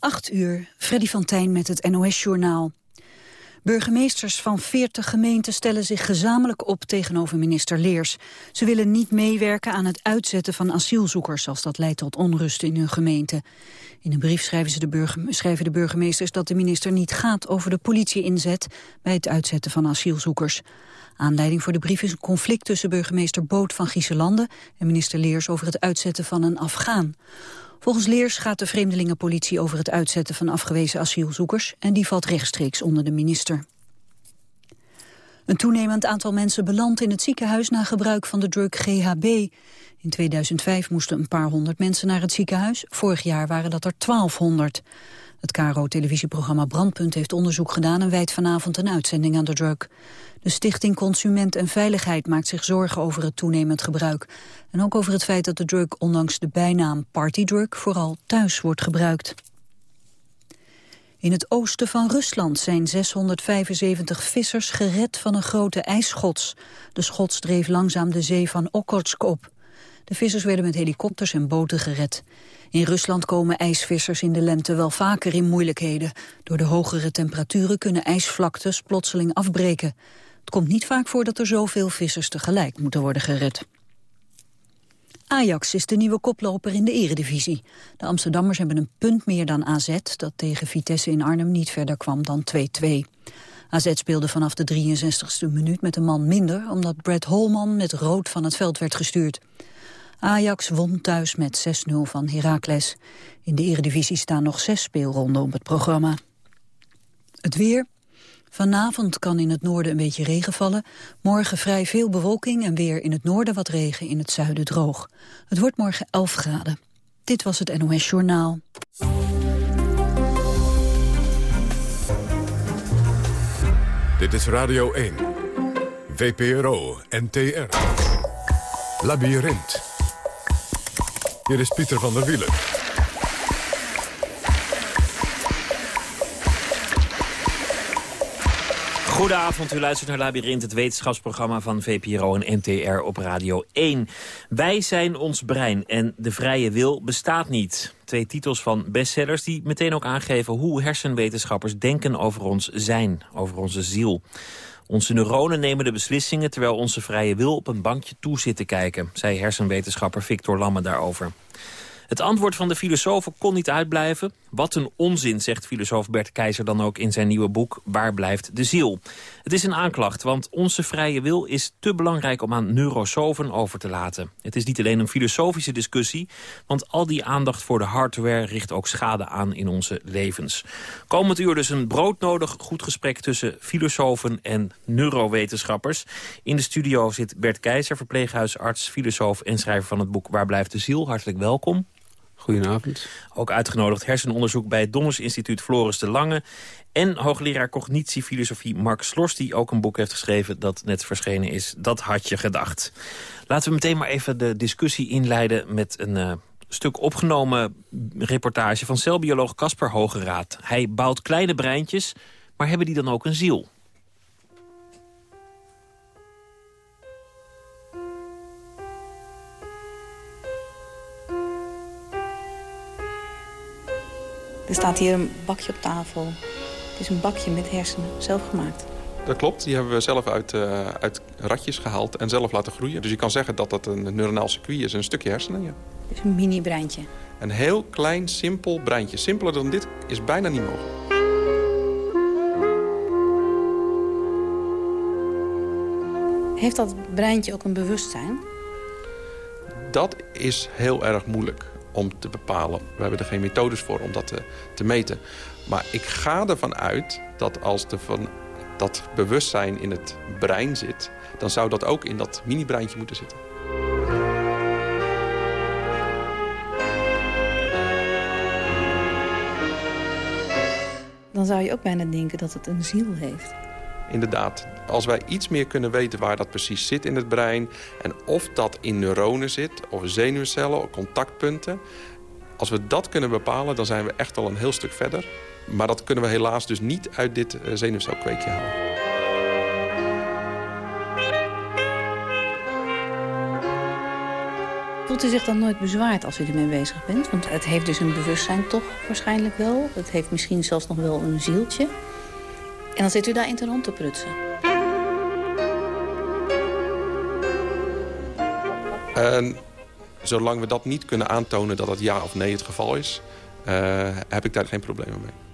8 uur, Freddy van Tijn met het NOS-journaal. Burgemeesters van 40 gemeenten stellen zich gezamenlijk op tegenover minister Leers. Ze willen niet meewerken aan het uitzetten van asielzoekers als dat leidt tot onrust in hun gemeente. In een brief schrijven, ze de burgemeesters dat de minister niet gaat over de politie-inzet bij het uitzetten van asielzoekers. Aanleiding voor de brief is een conflict tussen burgemeester Boot van Gieselanden en minister Leers over het uitzetten van een Afghaan. Volgens Leers gaat de vreemdelingenpolitie over het uitzetten van afgewezen asielzoekers en die valt rechtstreeks onder de minister. Een toenemend aantal mensen belandt in het ziekenhuis na gebruik van de drug GHB. In 2005 moesten een paar honderd mensen naar het ziekenhuis. Vorig jaar waren dat er 1200. Het KRO-televisieprogramma Brandpunt heeft onderzoek gedaan... en wijdt vanavond een uitzending aan de drug. De Stichting Consument en Veiligheid maakt zich zorgen over het toenemend gebruik. En ook over het feit dat de drug ondanks de bijnaam partydrug vooral thuis wordt gebruikt. In het oosten van Rusland zijn 675 vissers gered van een grote ijsschots. De schots dreef langzaam de zee van Okhotsk op. De vissers werden met helikopters en boten gered. In Rusland komen ijsvissers in de lente wel vaker in moeilijkheden. Door de hogere temperaturen kunnen ijsvlaktes plotseling afbreken. Het komt niet vaak voor dat er zoveel vissers tegelijk moeten worden gered. Ajax is de nieuwe koploper in de eredivisie. De Amsterdammers hebben een punt meer dan AZ... dat tegen Vitesse in Arnhem niet verder kwam dan 2-2. AZ speelde vanaf de 63ste minuut met een man minder... omdat Brad Holman met rood van het veld werd gestuurd. Ajax won thuis met 6-0 van Heracles. In de eredivisie staan nog zes speelronden op het programma. Het weer. Vanavond kan in het noorden een beetje regen vallen. Morgen vrij veel bewolking en weer in het noorden wat regen, in het zuiden droog. Het wordt morgen 11 graden. Dit was het NOS Journaal. Dit is Radio 1. VPRO NTR. Labyrinth. Hier is Pieter van der Wielen. Goedenavond, u luistert naar Labyrinth, het wetenschapsprogramma van VPRO en NTR op Radio 1. Wij zijn ons brein en de vrije wil bestaat niet. Twee titels van bestsellers die meteen ook aangeven hoe hersenwetenschappers denken over ons zijn, over onze ziel. Onze neuronen nemen de beslissingen terwijl onze vrije wil op een bankje toe zit te kijken, zei hersenwetenschapper Victor Lamme daarover. Het antwoord van de filosofen kon niet uitblijven. Wat een onzin, zegt filosoof Bert Keizer dan ook in zijn nieuwe boek Waar blijft de ziel? Het is een aanklacht, want onze vrije wil is te belangrijk om aan neurosofen over te laten. Het is niet alleen een filosofische discussie, want al die aandacht voor de hardware richt ook schade aan in onze levens. Komend uur dus een broodnodig goed gesprek tussen filosofen en neurowetenschappers. In de studio zit Bert Keizer, verpleeghuisarts, filosoof en schrijver van het boek Waar blijft de ziel? Hartelijk welkom. Goedenavond. Ook uitgenodigd hersenonderzoek bij het Donners Instituut Floris de Lange. En hoogleraar cognitiefilosofie Mark Slors, die ook een boek heeft geschreven dat net verschenen is. Dat had je gedacht. Laten we meteen maar even de discussie inleiden met een uh, stuk opgenomen reportage van celbioloog Casper Hogeraad. Hij bouwt kleine breintjes, maar hebben die dan ook een ziel? Er staat hier een bakje op tafel. Het is een bakje met hersenen, zelf gemaakt. Dat klopt, die hebben we zelf uit, uh, uit ratjes gehaald en zelf laten groeien. Dus je kan zeggen dat dat een neuronaal circuit is, een stukje hersenen, ja. Het is een mini-breintje. Een heel klein, simpel breintje. Simpeler dan dit is bijna niet mogelijk. Heeft dat breintje ook een bewustzijn? Dat is heel erg moeilijk om te bepalen. We hebben er geen methodes voor om dat te, te meten. Maar ik ga ervan uit dat als er van dat bewustzijn in het brein zit... dan zou dat ook in dat mini-breintje moeten zitten. Dan zou je ook bijna denken dat het een ziel heeft. Inderdaad, als wij iets meer kunnen weten waar dat precies zit in het brein... en of dat in neuronen zit, of zenuwcellen, of contactpunten... als we dat kunnen bepalen, dan zijn we echt al een heel stuk verder. Maar dat kunnen we helaas dus niet uit dit eh, zenuwcelkweekje halen. Voelt u zich dan nooit bezwaard als u ermee bezig bent? Want het heeft dus een bewustzijn toch waarschijnlijk wel. Het heeft misschien zelfs nog wel een zieltje. En dan zit u daarin te rond te prutsen. En zolang we dat niet kunnen aantonen dat het ja of nee het geval is... Uh, heb ik daar geen problemen mee.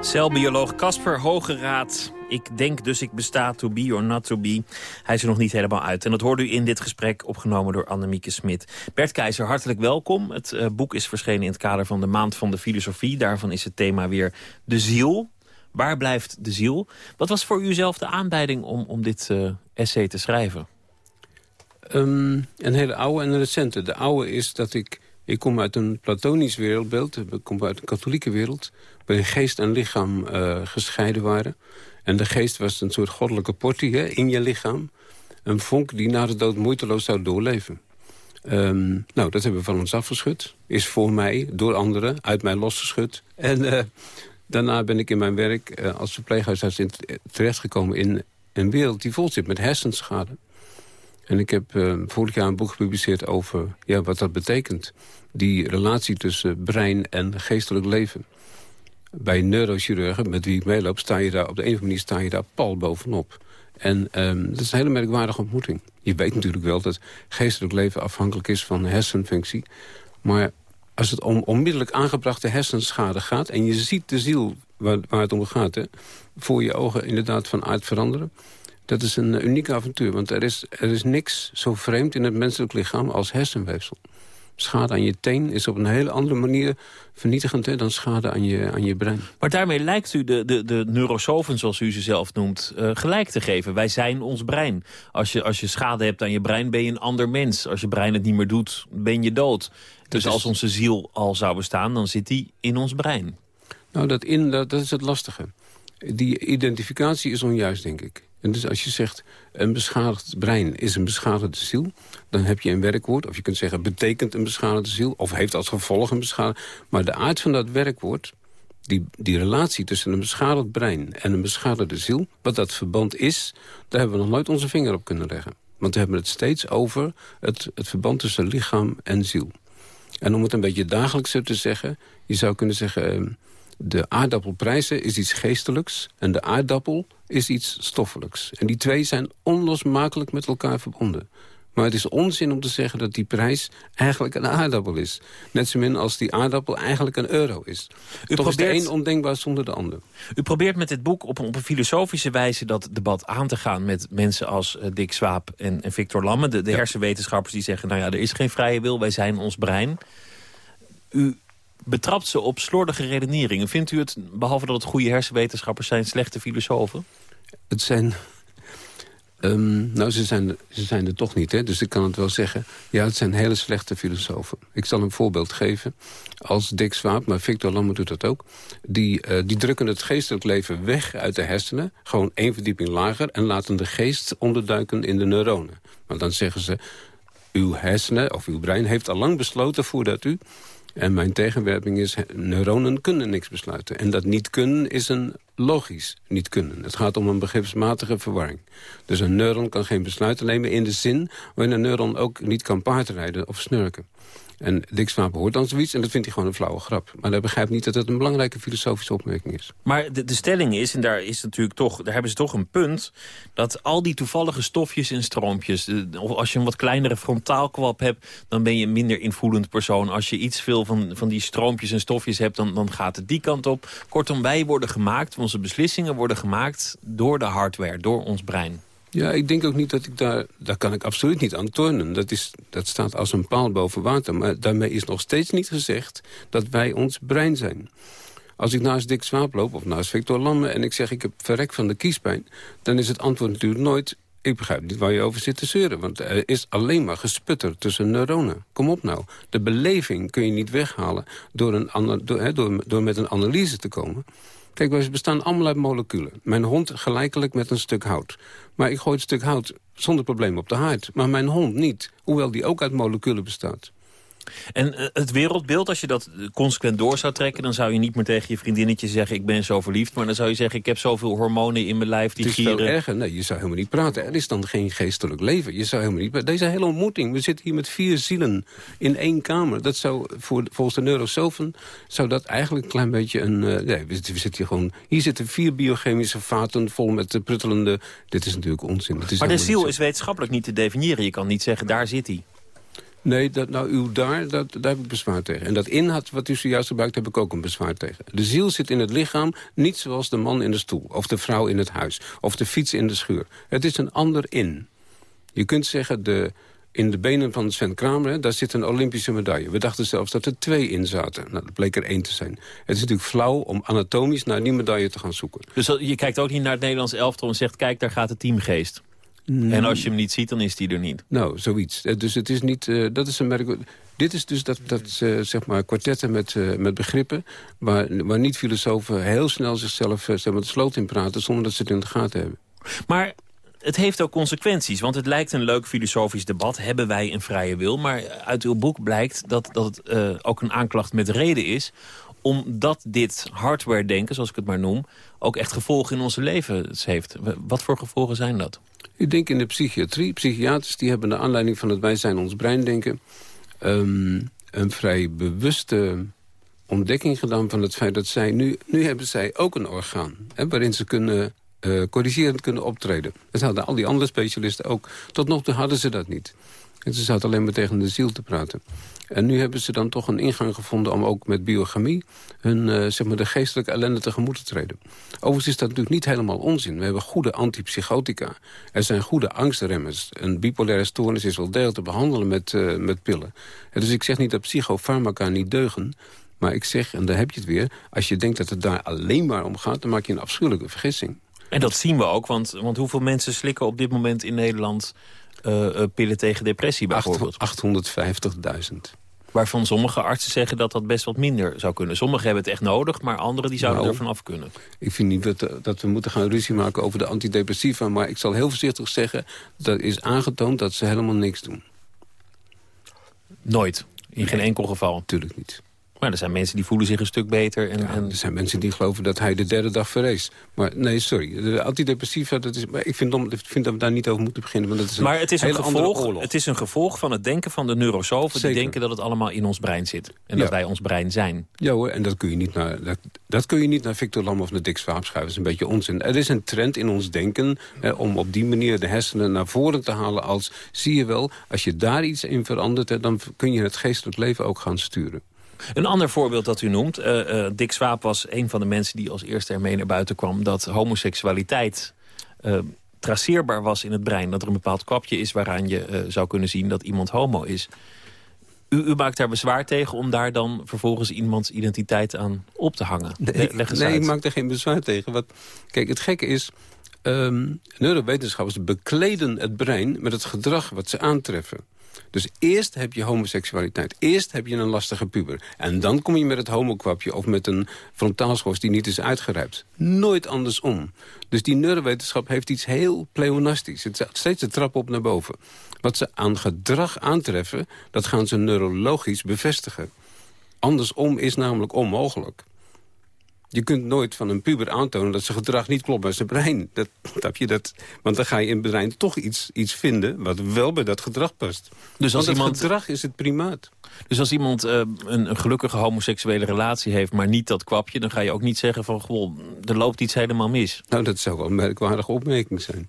Celbioloog Casper Hogeraad. Ik denk dus ik besta to be or not to be. Hij is er nog niet helemaal uit. En dat hoort u in dit gesprek opgenomen door Annemieke Smit. Bert Keizer, hartelijk welkom. Het uh, boek is verschenen in het kader van de Maand van de Filosofie. Daarvan is het thema weer de ziel. Waar blijft de ziel? Wat was voor u zelf de aanleiding om, om dit uh, essay te schrijven? Um, een hele oude en een recente. De oude is dat ik... Ik kom uit een platonisch wereldbeeld. Ik kom uit een katholieke wereld. Waarin geest en lichaam uh, gescheiden waren. En de geest was een soort goddelijke portie in je lichaam. Een vonk die na de dood moeiteloos zou doorleven. Um, nou, dat hebben we van ons afgeschud. Is voor mij, door anderen, uit mij losgeschud. En uh, daarna ben ik in mijn werk uh, als verpleeghuisarts terechtgekomen in een wereld die vol zit met hersenschade. En ik heb uh, vorig jaar een boek gepubliceerd over ja, wat dat betekent. Die relatie tussen brein en geestelijk leven. Bij neurochirurgen, met wie ik meeloop, sta je daar op de een of andere manier sta je daar pal bovenop. En um, dat is een hele merkwaardige ontmoeting. Je weet natuurlijk wel dat geestelijk leven afhankelijk is van hersenfunctie. Maar als het om onmiddellijk aangebrachte hersenschade gaat... en je ziet de ziel waar, waar het om gaat, hè, voor je ogen inderdaad van aard veranderen... Dat is een uniek avontuur, want er is, er is niks zo vreemd in het menselijk lichaam als hersenweefsel. Schade aan je teen is op een hele andere manier vernietigend hè, dan schade aan je, aan je brein. Maar daarmee lijkt u de, de, de neurosofen, zoals u ze zelf noemt, uh, gelijk te geven. Wij zijn ons brein. Als je, als je schade hebt aan je brein, ben je een ander mens. Als je brein het niet meer doet, ben je dood. Dus als onze ziel al zou bestaan, dan zit die in ons brein. Nou, dat, in, dat, dat is het lastige. Die identificatie is onjuist, denk ik. En dus als je zegt, een beschadigd brein is een beschadigde ziel... dan heb je een werkwoord, of je kunt zeggen... betekent een beschadigde ziel, of heeft als gevolg een beschadigde... maar de aard van dat werkwoord, die, die relatie tussen een beschadigd brein... en een beschadigde ziel, wat dat verband is... daar hebben we nog nooit onze vinger op kunnen leggen. Want we hebben het steeds over het, het verband tussen lichaam en ziel. En om het een beetje dagelijkser te zeggen... je zou kunnen zeggen... De aardappelprijzen is iets geestelijks en de aardappel is iets stoffelijks. En die twee zijn onlosmakelijk met elkaar verbonden. Maar het is onzin om te zeggen dat die prijs eigenlijk een aardappel is. Net zo min als die aardappel eigenlijk een euro is. U Toch probeert... is de een ondenkbaar zonder de ander. U probeert met dit boek op een, op een filosofische wijze dat debat aan te gaan... met mensen als uh, Dick Swaap en, en Victor Lamme. De, de hersenwetenschappers die zeggen, nou ja, er is geen vrije wil, wij zijn ons brein. U betrapt ze op slordige redeneringen. Vindt u het, behalve dat het goede hersenwetenschappers zijn, slechte filosofen? Het zijn... Um, nou, ze zijn, ze zijn er toch niet, hè? dus ik kan het wel zeggen. Ja, het zijn hele slechte filosofen. Ik zal een voorbeeld geven. Als Dick Swaap, maar Victor Lammert doet dat ook... Die, uh, die drukken het geestelijk leven weg uit de hersenen... gewoon één verdieping lager... en laten de geest onderduiken in de neuronen. Maar dan zeggen ze... uw hersenen of uw brein heeft al lang besloten voordat u en mijn tegenwerping is, neuronen kunnen niks besluiten. En dat niet kunnen is een logisch niet kunnen. Het gaat om een begripsmatige verwarring. Dus een neuron kan geen besluiten nemen in de zin... waarin een neuron ook niet kan paardrijden of snurken. En Dick Swaap hoort dan zoiets en dat vindt hij gewoon een flauwe grap. Maar hij begrijpt niet dat het een belangrijke filosofische opmerking is. Maar de, de stelling is, en daar, is natuurlijk toch, daar hebben ze toch een punt... dat al die toevallige stofjes en stroompjes... of als je een wat kleinere frontaalkwap hebt... dan ben je een minder invoelend persoon. Als je iets veel van, van die stroompjes en stofjes hebt... Dan, dan gaat het die kant op. Kortom, wij worden gemaakt, onze beslissingen worden gemaakt... door de hardware, door ons brein. Ja, ik denk ook niet dat ik daar... Daar kan ik absoluut niet aan tornen. Dat, is, dat staat als een paal boven water. Maar daarmee is nog steeds niet gezegd dat wij ons brein zijn. Als ik naast Dick Swaap loop of naast Victor Lamme... en ik zeg ik heb verrek van de kiespijn... dan is het antwoord natuurlijk nooit... ik begrijp niet waar je over zit te zeuren. Want er is alleen maar gesputter tussen neuronen. Kom op nou. De beleving kun je niet weghalen door, een, door, door, door met een analyse te komen... Kijk, we bestaan allemaal uit moleculen. Mijn hond gelijkelijk met een stuk hout. Maar ik gooi het stuk hout zonder probleem op de haard. Maar mijn hond niet, hoewel die ook uit moleculen bestaat. En eh, het wereldbeeld, als je dat consequent door zou trekken... dan zou je niet meer tegen je vriendinnetje zeggen... ik ben zo verliefd, maar dan zou je zeggen... ik heb zoveel hormonen in mijn lijf, die Het is gieren... veel erger. Nee, je zou helemaal niet praten. Er is dan geen geestelijk leven. Je zou helemaal niet... Deze hele ontmoeting, we zitten hier met vier zielen in één kamer. Dat zou, voor, volgens de neurosofen, zou dat eigenlijk een klein beetje een... eh, nee, we, zitten- hier gewoon... Hier zitten vier biochemische vaten vol met eh, pruttelende... Dit is natuurlijk onzin. Is Maar de ziel is wetenschappelijk niet te definiëren. Je kan niet zeggen, daar zit hij. Nee, dat, nou, uw daar, dat, daar heb ik bezwaar tegen. En dat in wat u zojuist gebruikt, heb ik ook een bezwaar tegen. De ziel zit in het lichaam, niet zoals de man in de stoel... of de vrouw in het huis, of de fiets in de schuur. Het is een ander in. Je kunt zeggen, de, in de benen van Sven Kramer, daar zit een Olympische medaille. We dachten zelfs dat er twee in zaten. Nou, dat bleek er één te zijn. Het is natuurlijk flauw om anatomisch naar die medaille te gaan zoeken. Dus je kijkt ook niet naar het Nederlands elftal en zegt... kijk, daar gaat de teamgeest. En als je hem niet ziet, dan is die er niet. Nou, zoiets. Eh, Dus het is niet, eh, dat is een merk. Dit is dus dat, dat eh, zeg maar kwartetten met, met begrippen... Waar, waar niet-filosofen heel snel zichzelf zeg maar, de sloot in praten... zonder dat ze het in de gaten hebben. Maar het heeft ook consequenties. Want het lijkt een leuk filosofisch debat. Hebben wij een vrije wil? Maar uit uw boek blijkt dat, dat het ook een aanklacht met reden is omdat dit hardware-denken, zoals ik het maar noem... ook echt gevolgen in onze levens heeft. Wat voor gevolgen zijn dat? Ik denk in de psychiatrie, psychiaters... die hebben naar aanleiding van het wij zijn ons brein denken... ehm, een vrij bewuste ontdekking gedaan van het feit dat zij... nu, nu hebben zij ook een orgaan hè, waarin ze kunnen eh, corrigerend kunnen optreden. Dat hadden al die andere specialisten ook. Tot nog toe hadden ze dat niet. En ze zaten alleen maar tegen de ziel te praten. En nu hebben ze dan toch een ingang gevonden om ook met biochemie... hun eh, zeg maar de geestelijke ellende tegemoet te treden. Overigens is dat natuurlijk niet helemaal onzin. We hebben goede antipsychotica. Er zijn goede angstremmers. Een bipolaire stoornis is wel degelijk te behandelen met, eh, met pillen. En dus ik zeg niet dat psychofarmaca niet deugen... Maar ik zeg, en daar heb je het weer... als je denkt dat het daar alleen maar om gaat... dan maak je een afschuwelijke vergissing. En dat zien we ook, want, want hoeveel mensen slikken op dit moment in Nederland... eh, eh, pillen tegen depressie bijvoorbeeld? 850.000. Waarvan sommige artsen zeggen dat dat best wat minder zou kunnen. Sommigen hebben het echt nodig, maar anderen die zouden Nou, er vanaf kunnen. Ik vind niet dat, dat we moeten gaan ruzie maken over de antidepressiva... maar ik zal heel voorzichtig zeggen... dat is aangetoond dat ze helemaal niks doen. Nooit. In geen enkel geval. Natuurlijk niet. Maar er zijn mensen die voelen zich een stuk beter. En, Ja, en er zijn mensen die geloven dat hij de derde dag verrees. Maar nee, sorry. De antidepressiva, dat is, maar ik vind, ik vind dat we daar niet over moeten beginnen. Want dat is een maar het is, een gevolg, het is een gevolg van het denken van de neurosofen... die denken dat het allemaal in ons brein zit. En dat wij ons brein zijn. Ja hoor, en dat kun je niet naar, dat, dat kun je niet naar Victor Lam of naar Dick Swaap schuiven. Dat is een beetje onzin. Er is een trend in ons denken eh, om op die manier de hersenen naar voren te halen als... zie je wel, als je daar iets in verandert, hè, dan kun je het geestelijk leven ook gaan sturen. Een ander voorbeeld dat u noemt. eh, eh, Dick Swaap was een van de mensen die als eerste ermee naar buiten kwam... dat homoseksualiteit eh, traceerbaar was in het brein. Dat er een bepaald kwapje is waaraan je zou kunnen zien dat iemand homo is. U, u maakt daar bezwaar tegen om daar dan vervolgens iemands identiteit aan op te hangen. Le- leg eens nee, uit. ik maak er geen bezwaar tegen. Wat, kijk, het gekke is... ehm, neurowetenschappers bekleden het brein met het gedrag wat ze aantreffen. Dus eerst heb je homoseksualiteit. Eerst heb je een lastige puber. En dan kom je met het homokwapje of met een frontaalschors die niet is uitgerijpt. Nooit andersom. Dus die neurowetenschap heeft iets heel pleonastisch. Het zet steeds de trap op naar boven. Wat ze aan gedrag aantreffen, dat gaan ze neurologisch bevestigen. Andersom is namelijk onmogelijk. Je kunt nooit van een puber aantonen dat zijn gedrag niet klopt bij zijn brein. Dat, snap je dat? Want dan ga je in het brein toch iets, iets vinden wat wel bij dat gedrag past. Dus als Want het iemand- gedrag is het primaat. Dus als iemand eh, een, een gelukkige homoseksuele relatie heeft... maar niet dat kwapje, dan ga je ook niet zeggen van... Goh, er loopt iets helemaal mis. Nou, dat zou wel een merkwaardige opmerking zijn.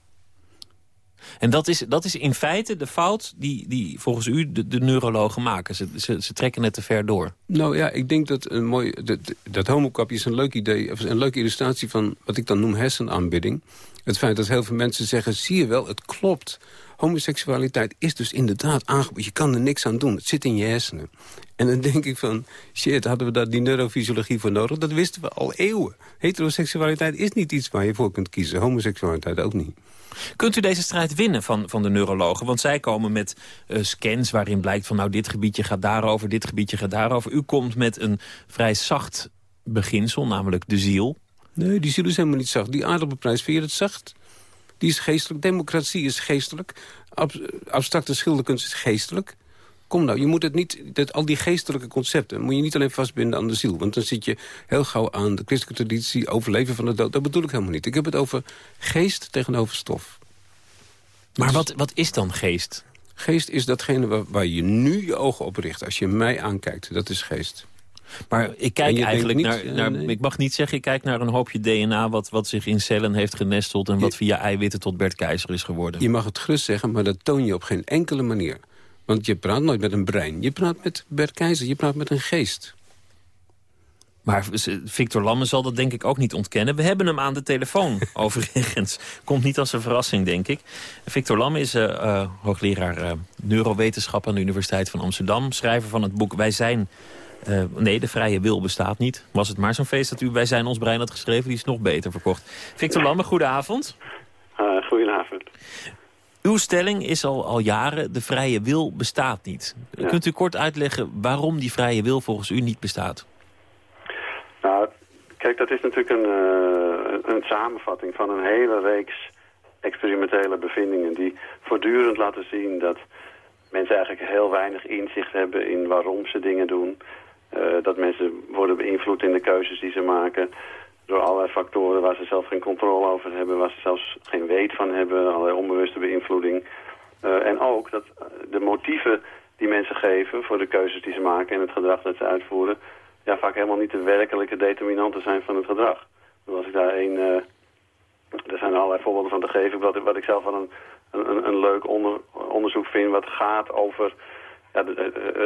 En dat is, dat is in feite de fout die, die volgens u de, neurologen maken. Ze, ze, trekken het te ver door. Nou ja, ik denk dat een mooi, dat, dat homokapje is een leuk idee, of een leuke illustratie van wat ik dan noem hersenaanbidding. Het feit dat heel veel mensen zeggen, zie je wel, het klopt. Homoseksualiteit is dus inderdaad aangeboden. Je kan er niks aan doen. Het zit in je hersenen. En dan denk ik van, shit, hadden we daar die neurofysiologie voor nodig? Dat wisten we al eeuwen. Heteroseksualiteit is niet iets waar je voor kunt kiezen. Homoseksualiteit ook niet. Kunt u deze strijd winnen van, van de neurologen? Want zij komen met eh, scans waarin blijkt van... nou, dit gebiedje gaat daarover, dit gebiedje gaat daarover. U komt met een vrij zacht beginsel, namelijk de ziel. Nee, die ziel is helemaal niet zacht. Die aardappelprijs, vind je het zacht? Die is geestelijk. Democratie is geestelijk. Ab- abstracte schilderkunst is geestelijk. Kom nou, je moet het niet, dat, al die geestelijke concepten... moet je niet alleen vastbinden aan de ziel. Want dan zit je heel gauw aan de christelijke traditie... overleven van de dood. Dat bedoel ik helemaal niet. Ik heb het over geest tegenover stof. Maar wat, wat is dan geest? Geest is datgene waar, waar je nu je ogen op richt. Als je mij aankijkt, dat is geest. Maar ik kijk eigenlijk naar, naar ik mag niet zeggen, ik kijk naar een hoopje DNA... wat, wat zich in cellen heeft genesteld... en wat via eiwitten tot Bert Keizer is geworden. Je mag het gerust zeggen, maar dat toon je op geen enkele manier. Want je praat nooit met een brein. Je praat met Bert Keizer, je praat met een geest. Maar Victor Lamme zal dat denk ik ook niet ontkennen. We hebben hem aan de telefoon, overigens. Komt niet als een verrassing, denk ik. Victor Lamme is uh, hoogleraar uh, neurowetenschap aan de Universiteit van Amsterdam. Schrijver van het boek Wij zijn uh, nee, de vrije wil bestaat niet. Was het maar zo'n feest dat u Wij zijn ons brein had geschreven, die is nog beter verkocht. Victor Lamme, goedenavond. Uh, goedenavond. Uw stelling is al, al jaren, de vrije wil bestaat niet. Kunt u kort uitleggen waarom die vrije wil volgens u niet bestaat? Nou, kijk, dat is natuurlijk een, uh, een samenvatting van een hele reeks experimentele bevindingen... die voortdurend laten zien dat mensen eigenlijk heel weinig inzicht hebben in waarom ze dingen doen... Uh, dat mensen worden beïnvloed in de keuzes die ze maken door allerlei factoren waar ze zelf geen controle over hebben, waar ze zelfs geen weet van hebben, allerlei onbewuste beïnvloeding. Uh, en ook dat de motieven die mensen geven voor de keuzes die ze maken en het gedrag dat ze uitvoeren, ja, vaak helemaal niet de werkelijke determinanten zijn van het gedrag. als ik daar een, uh, er zijn allerlei voorbeelden van te geven, wat, wat ik zelf wel een, een, een leuk onder, onderzoek vind, wat gaat over ja,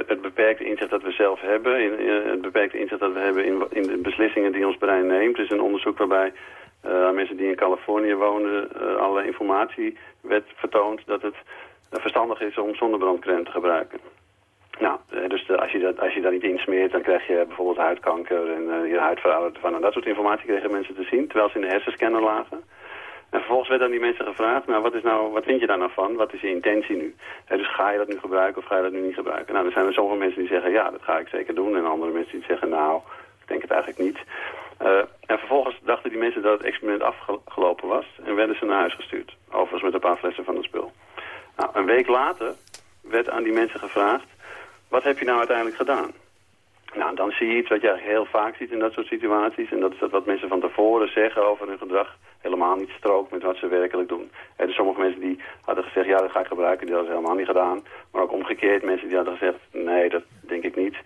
het beperkte inzicht dat we zelf hebben, in, het beperkte inzicht dat we hebben in, in de beslissingen die ons brein neemt. Is een onderzoek waarbij uh, mensen die in Californië wonen uh, allerlei informatie werd vertoond dat het verstandig is om zonnebrandcrème te gebruiken. Nou, dus als, je dat, als je dat niet insmeert, dan krijg je bijvoorbeeld huidkanker en je huid van. En dat soort informatie kregen mensen te zien, terwijl ze in de hersenscanner lagen. En vervolgens werd aan die mensen gevraagd, nou wat, is nou, wat vind je daar nou van? Wat is je intentie nu? dus ga je dat nu gebruiken of ga je dat nu niet gebruiken? Nou, er zijn er zoveel mensen die zeggen, ja, dat ga ik zeker doen. En andere mensen die zeggen, nou, ik denk het eigenlijk niet. Uh, en vervolgens dachten die mensen dat het experiment afgelopen was en werden ze naar huis gestuurd. Overigens met een paar flessen van het spul. Nou, een week later werd aan die mensen gevraagd, wat heb je nou uiteindelijk gedaan? Nou, dan zie je iets wat je heel vaak ziet in dat soort situaties. En dat is dat wat mensen van tevoren zeggen over hun gedrag helemaal niet strookt met wat ze werkelijk doen. Er zijn sommige mensen die hadden gezegd, ja, dat ga ik gebruiken. Die hadden ze helemaal niet gedaan. Maar ook omgekeerd, mensen die hadden gezegd, nee, dat denk ik niet.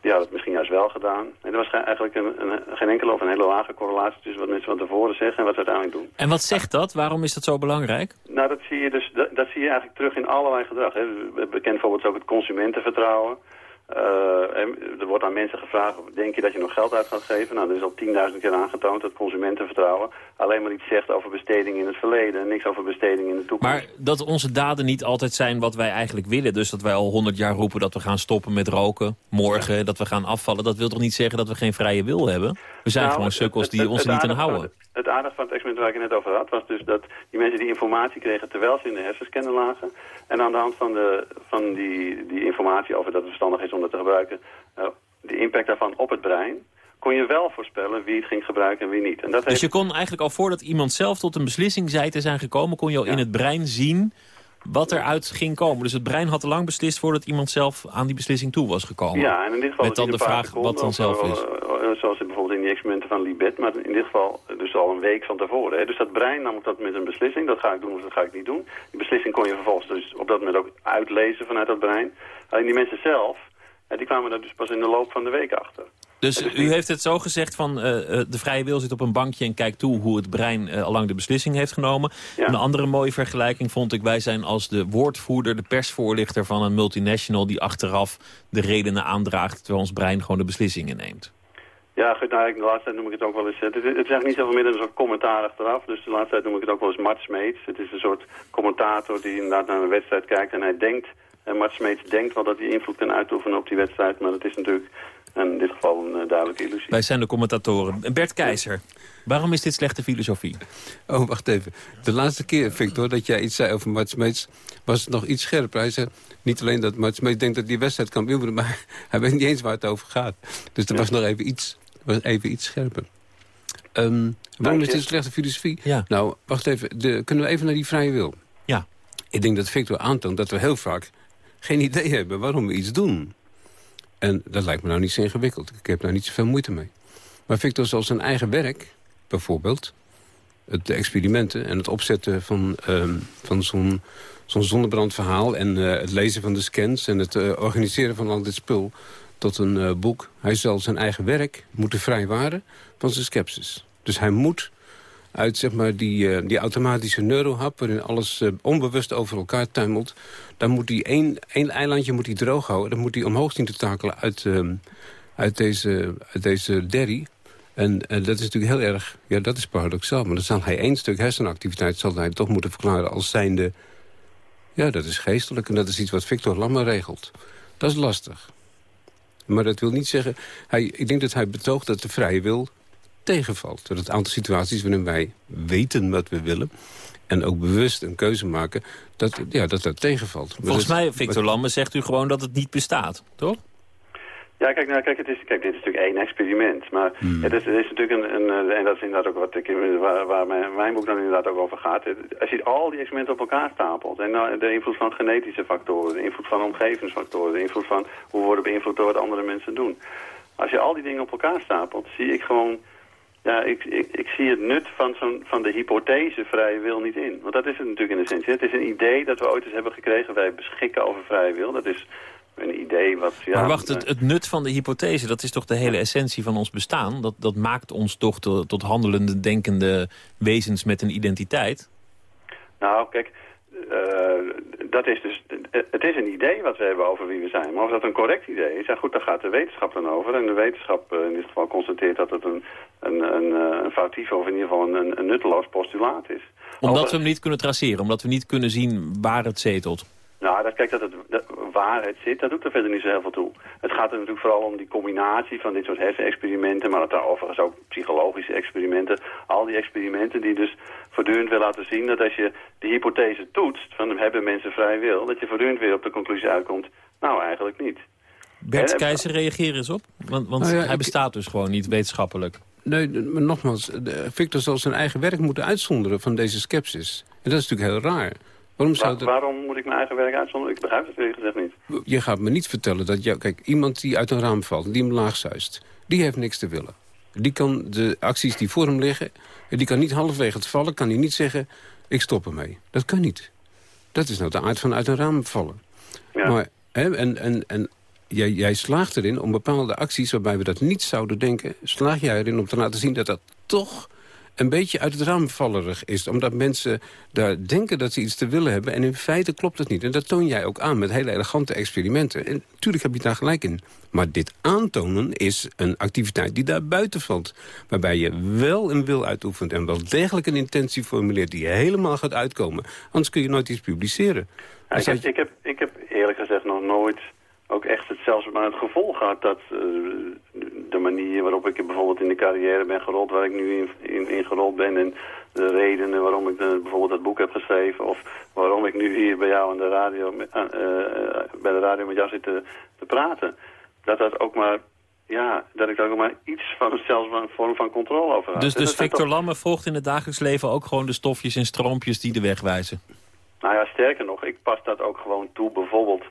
Die hadden het misschien juist wel gedaan. En er was eigenlijk een, een, geen enkele of een hele lage correlatie tussen wat mensen van tevoren zeggen en wat ze uiteindelijk doen. En wat zegt dat? Waarom is dat zo belangrijk? Nou, dat zie je dus, dat, dat zie je eigenlijk terug in allerlei gedrag. Hè. Bekend bijvoorbeeld ook het consumentenvertrouwen. Uh, er wordt aan mensen gevraagd, denk je dat je nog geld uit gaat geven? Nou, er is al 10.000 keer aangetoond dat consumentenvertrouwen alleen maar iets zegt over besteding in het verleden en niks over besteding in de toekomst. Maar dat onze daden niet altijd zijn wat wij eigenlijk willen. Dus dat wij al 100 jaar roepen dat we gaan stoppen met roken, morgen dat we gaan afvallen. Dat wil toch niet zeggen dat we geen vrije wil hebben? We zijn nou, gewoon sukkels die ons er niet aan houden. Het aardige van het experiment waar ik het net over had, was dus dat die mensen die informatie kregen terwijl ze in de hersenscanner lagen. En aan de hand van, de, van die, die informatie over dat het verstandig is om dat te gebruiken, uh, de impact daarvan op het brein, kon je wel voorspellen wie het ging gebruiken en wie niet. En dat dus je kon eigenlijk al voordat iemand zelf tot een beslissing zei te zijn gekomen, kon je al in het brein zien wat eruit ging komen. Dus het brein had al lang beslist voordat iemand zelf aan die beslissing toe was gekomen. Ja, en in dit geval Met dan de vraag wat dan zelf is. Zoals bijvoorbeeld in die experimenten van Libet, maar in dit geval dus al een week van tevoren. Hè. Dus dat brein nam dat met een beslissing, dat ga ik doen of dat ga ik niet doen. Die beslissing kon je vervolgens dus op dat moment ook uitlezen vanuit dat brein. Alleen die mensen zelf, die kwamen er dus pas in de loop van de week achter. Dus u heeft het zo gezegd van uh, de vrije wil zit op een bankje en kijkt toe hoe het brein uh, allang de beslissing heeft genomen. Een andere mooie vergelijking vond ik, wij zijn als de woordvoerder, de persvoorlichter van een multinational die achteraf de redenen aandraagt terwijl ons brein gewoon de beslissingen neemt. Ja, goed, nou, de laatste tijd noem ik het ook wel eens... Het is, het is eigenlijk niet zoveel meer dan een soort commentaar achteraf. Dus de laatste tijd noem ik het ook wel eens Mart Smeets. Het is een soort commentator die inderdaad naar een wedstrijd kijkt en hij denkt... En Mart Smeets denkt wel dat hij invloed kan uitoefenen op die wedstrijd, maar dat is natuurlijk in dit geval een uh, duidelijke illusie. Wij zijn de commentatoren. Bert Keizer, waarom is dit slechte filosofie? Oh, wacht even. De laatste keer, Victor, dat jij iets zei over Mart Smeets... was het nog iets scherper. Hij zei niet alleen dat Mart Smeets denkt dat die wedstrijd kan winnen... maar hij weet niet eens waar het over gaat. Dus er was nog even iets, even iets scherper. Um, waarom is dit slechte filosofie? Ja. Nou, wacht even. De, kunnen we even naar die vrije wil? Ja. Ik denk dat Victor aantoont dat we heel vaak geen idee hebben waarom we iets doen. En dat lijkt me nou niet zo ingewikkeld. Ik heb daar niet zoveel moeite mee. Maar Victor zal zijn eigen werk, bijvoorbeeld... Het, de experimenten en het opzetten van, um, van zo'n zo'n zonnebrandverhaal... en uh, het lezen van de scans en het uh, organiseren van al dit spul tot een uh, boek. Hij zal zijn eigen werk moeten vrijwaren van zijn skepsis. Dus hij moet uit zeg maar, die, uh, die automatische neurohap... waarin alles uh, onbewust over elkaar tuimelt... dan moet hij één, één eilandje moet hij droog houden. Dan moet hij omhoog zien te takelen uit, uh, uit, deze, uit deze derry. En, en dat is natuurlijk heel erg... Ja, dat is paradoxaal. Maar dan zal hij één stuk hersenactiviteit... zal hij toch moeten verklaren als zijnde... Ja, dat is geestelijk en dat is iets wat Victor Lammer regelt. Dat is lastig. Maar dat wil niet zeggen... Hij, ik denk dat hij betoogt dat de vrije wil tegenvalt. Dat het aantal situaties waarin wij weten wat we willen... en ook bewust een keuze maken, dat ja, dat, dat tegenvalt. Volgens mij, Victor Lamme, zegt u gewoon dat het niet bestaat, toch? Ja, kijk, nou, kijk, het is, kijk, dit is natuurlijk één experiment. Maar hmm. het, is, het is natuurlijk een, een, En dat is inderdaad ook wat ik, waar, waar mijn, mijn, boek dan inderdaad ook over gaat. Als je al die experimenten op elkaar stapelt... en nou, de invloed van genetische factoren... de invloed van omgevingsfactoren... de invloed van hoe we worden beïnvloed door wat andere mensen doen... Als je al die dingen op elkaar stapelt, zie ik gewoon ja, ik, ik, ik zie het nut van, zo'n van de hypothese vrije wil niet in. Want dat is het natuurlijk in essentie. Het is een idee dat we ooit eens hebben gekregen. Wij beschikken over vrije wil. Dat is een idee wat... Ja, maar wacht, het, het nut van de hypothese, dat is toch de hele essentie van ons bestaan? Dat, dat maakt ons toch tot, tot handelende, denkende wezens met een identiteit? Nou, kijk, uh, dat is dus, het is een idee wat we hebben over wie we zijn. Maar of dat een correct idee is, ja goed, daar gaat de wetenschap dan over. En de wetenschap uh, in dit geval constateert dat het een, een, een, een foutief of in ieder geval een, een nutteloos postulaat is. Omdat we hem niet kunnen traceren, omdat we niet kunnen zien waar het zetelt. Nou, dat, kijk, dat het, dat, waar het zit, dat doet er verder niet zo heel veel toe. Het gaat er natuurlijk vooral om die combinatie van dit soort hersenexperimenten, maar dat overigens ook psychologische experimenten. Al die experimenten die dus voortdurend willen laten zien dat als je de hypothese toetst, van hebben mensen vrij wil, dat je voortdurend weer op de conclusie uitkomt, nou eigenlijk niet. Bert Keizer, reageer eens op. Want, want nou ja, hij bestaat dus gewoon niet wetenschappelijk. Nee, maar nogmaals, Victor zal zijn eigen werk moeten uitzonderen van deze skepsis. En dat is natuurlijk heel raar. Waarom, zou dat... waarom moet ik mijn eigen werk uitzonderen? Ik begrijp het eerlijk gezegd niet. Je gaat me niet vertellen dat... Jou, kijk, iemand die uit een raam valt, die hem laag zuist... die heeft niks te willen. Die kan de acties die voor hem liggen... die kan niet halverwege het vallen, kan hij niet zeggen... ik stop ermee. Dat kan niet. Dat is nou de aard van uit een raam vallen. Ja. Maar, hè, en, en, en jij, jij slaagt erin om bepaalde acties... waarbij we dat niet zouden denken... slaag jij erin om te laten zien dat dat toch een beetje uit het raam vallerig is. Omdat mensen daar denken dat ze iets te willen hebben... en in feite klopt het niet. En dat toon jij ook aan met hele elegante experimenten. En natuurlijk heb je daar gelijk in. Maar dit aantonen is een activiteit die daar buiten valt. Waarbij je wel een wil uitoefent en wel degelijk een intentie formuleert... die helemaal gaat uitkomen. Anders kun je nooit iets publiceren. Ja, ik, heb, ik, heb, ik heb eerlijk gezegd nog nooit ook echt het, zelfs maar het gevolg gehad dat uh, de manier waarop ik bijvoorbeeld in de carrière ben gerold, waar ik nu in, in, in gerold ben en de redenen waarom ik de, bijvoorbeeld dat boek heb geschreven of waarom ik nu hier bij jou aan de radio, uh, bij de radio met jou zit te, te praten, dat dat ook maar ja, dat ik daar ook maar iets van, zelfs een vorm van controle over had. Dus, dus Victor toch... Lamme volgt in het dagelijks leven ook gewoon de stofjes en stroompjes die de weg wijzen? Nou ja, sterker nog, ik pas dat ook gewoon toe bijvoorbeeld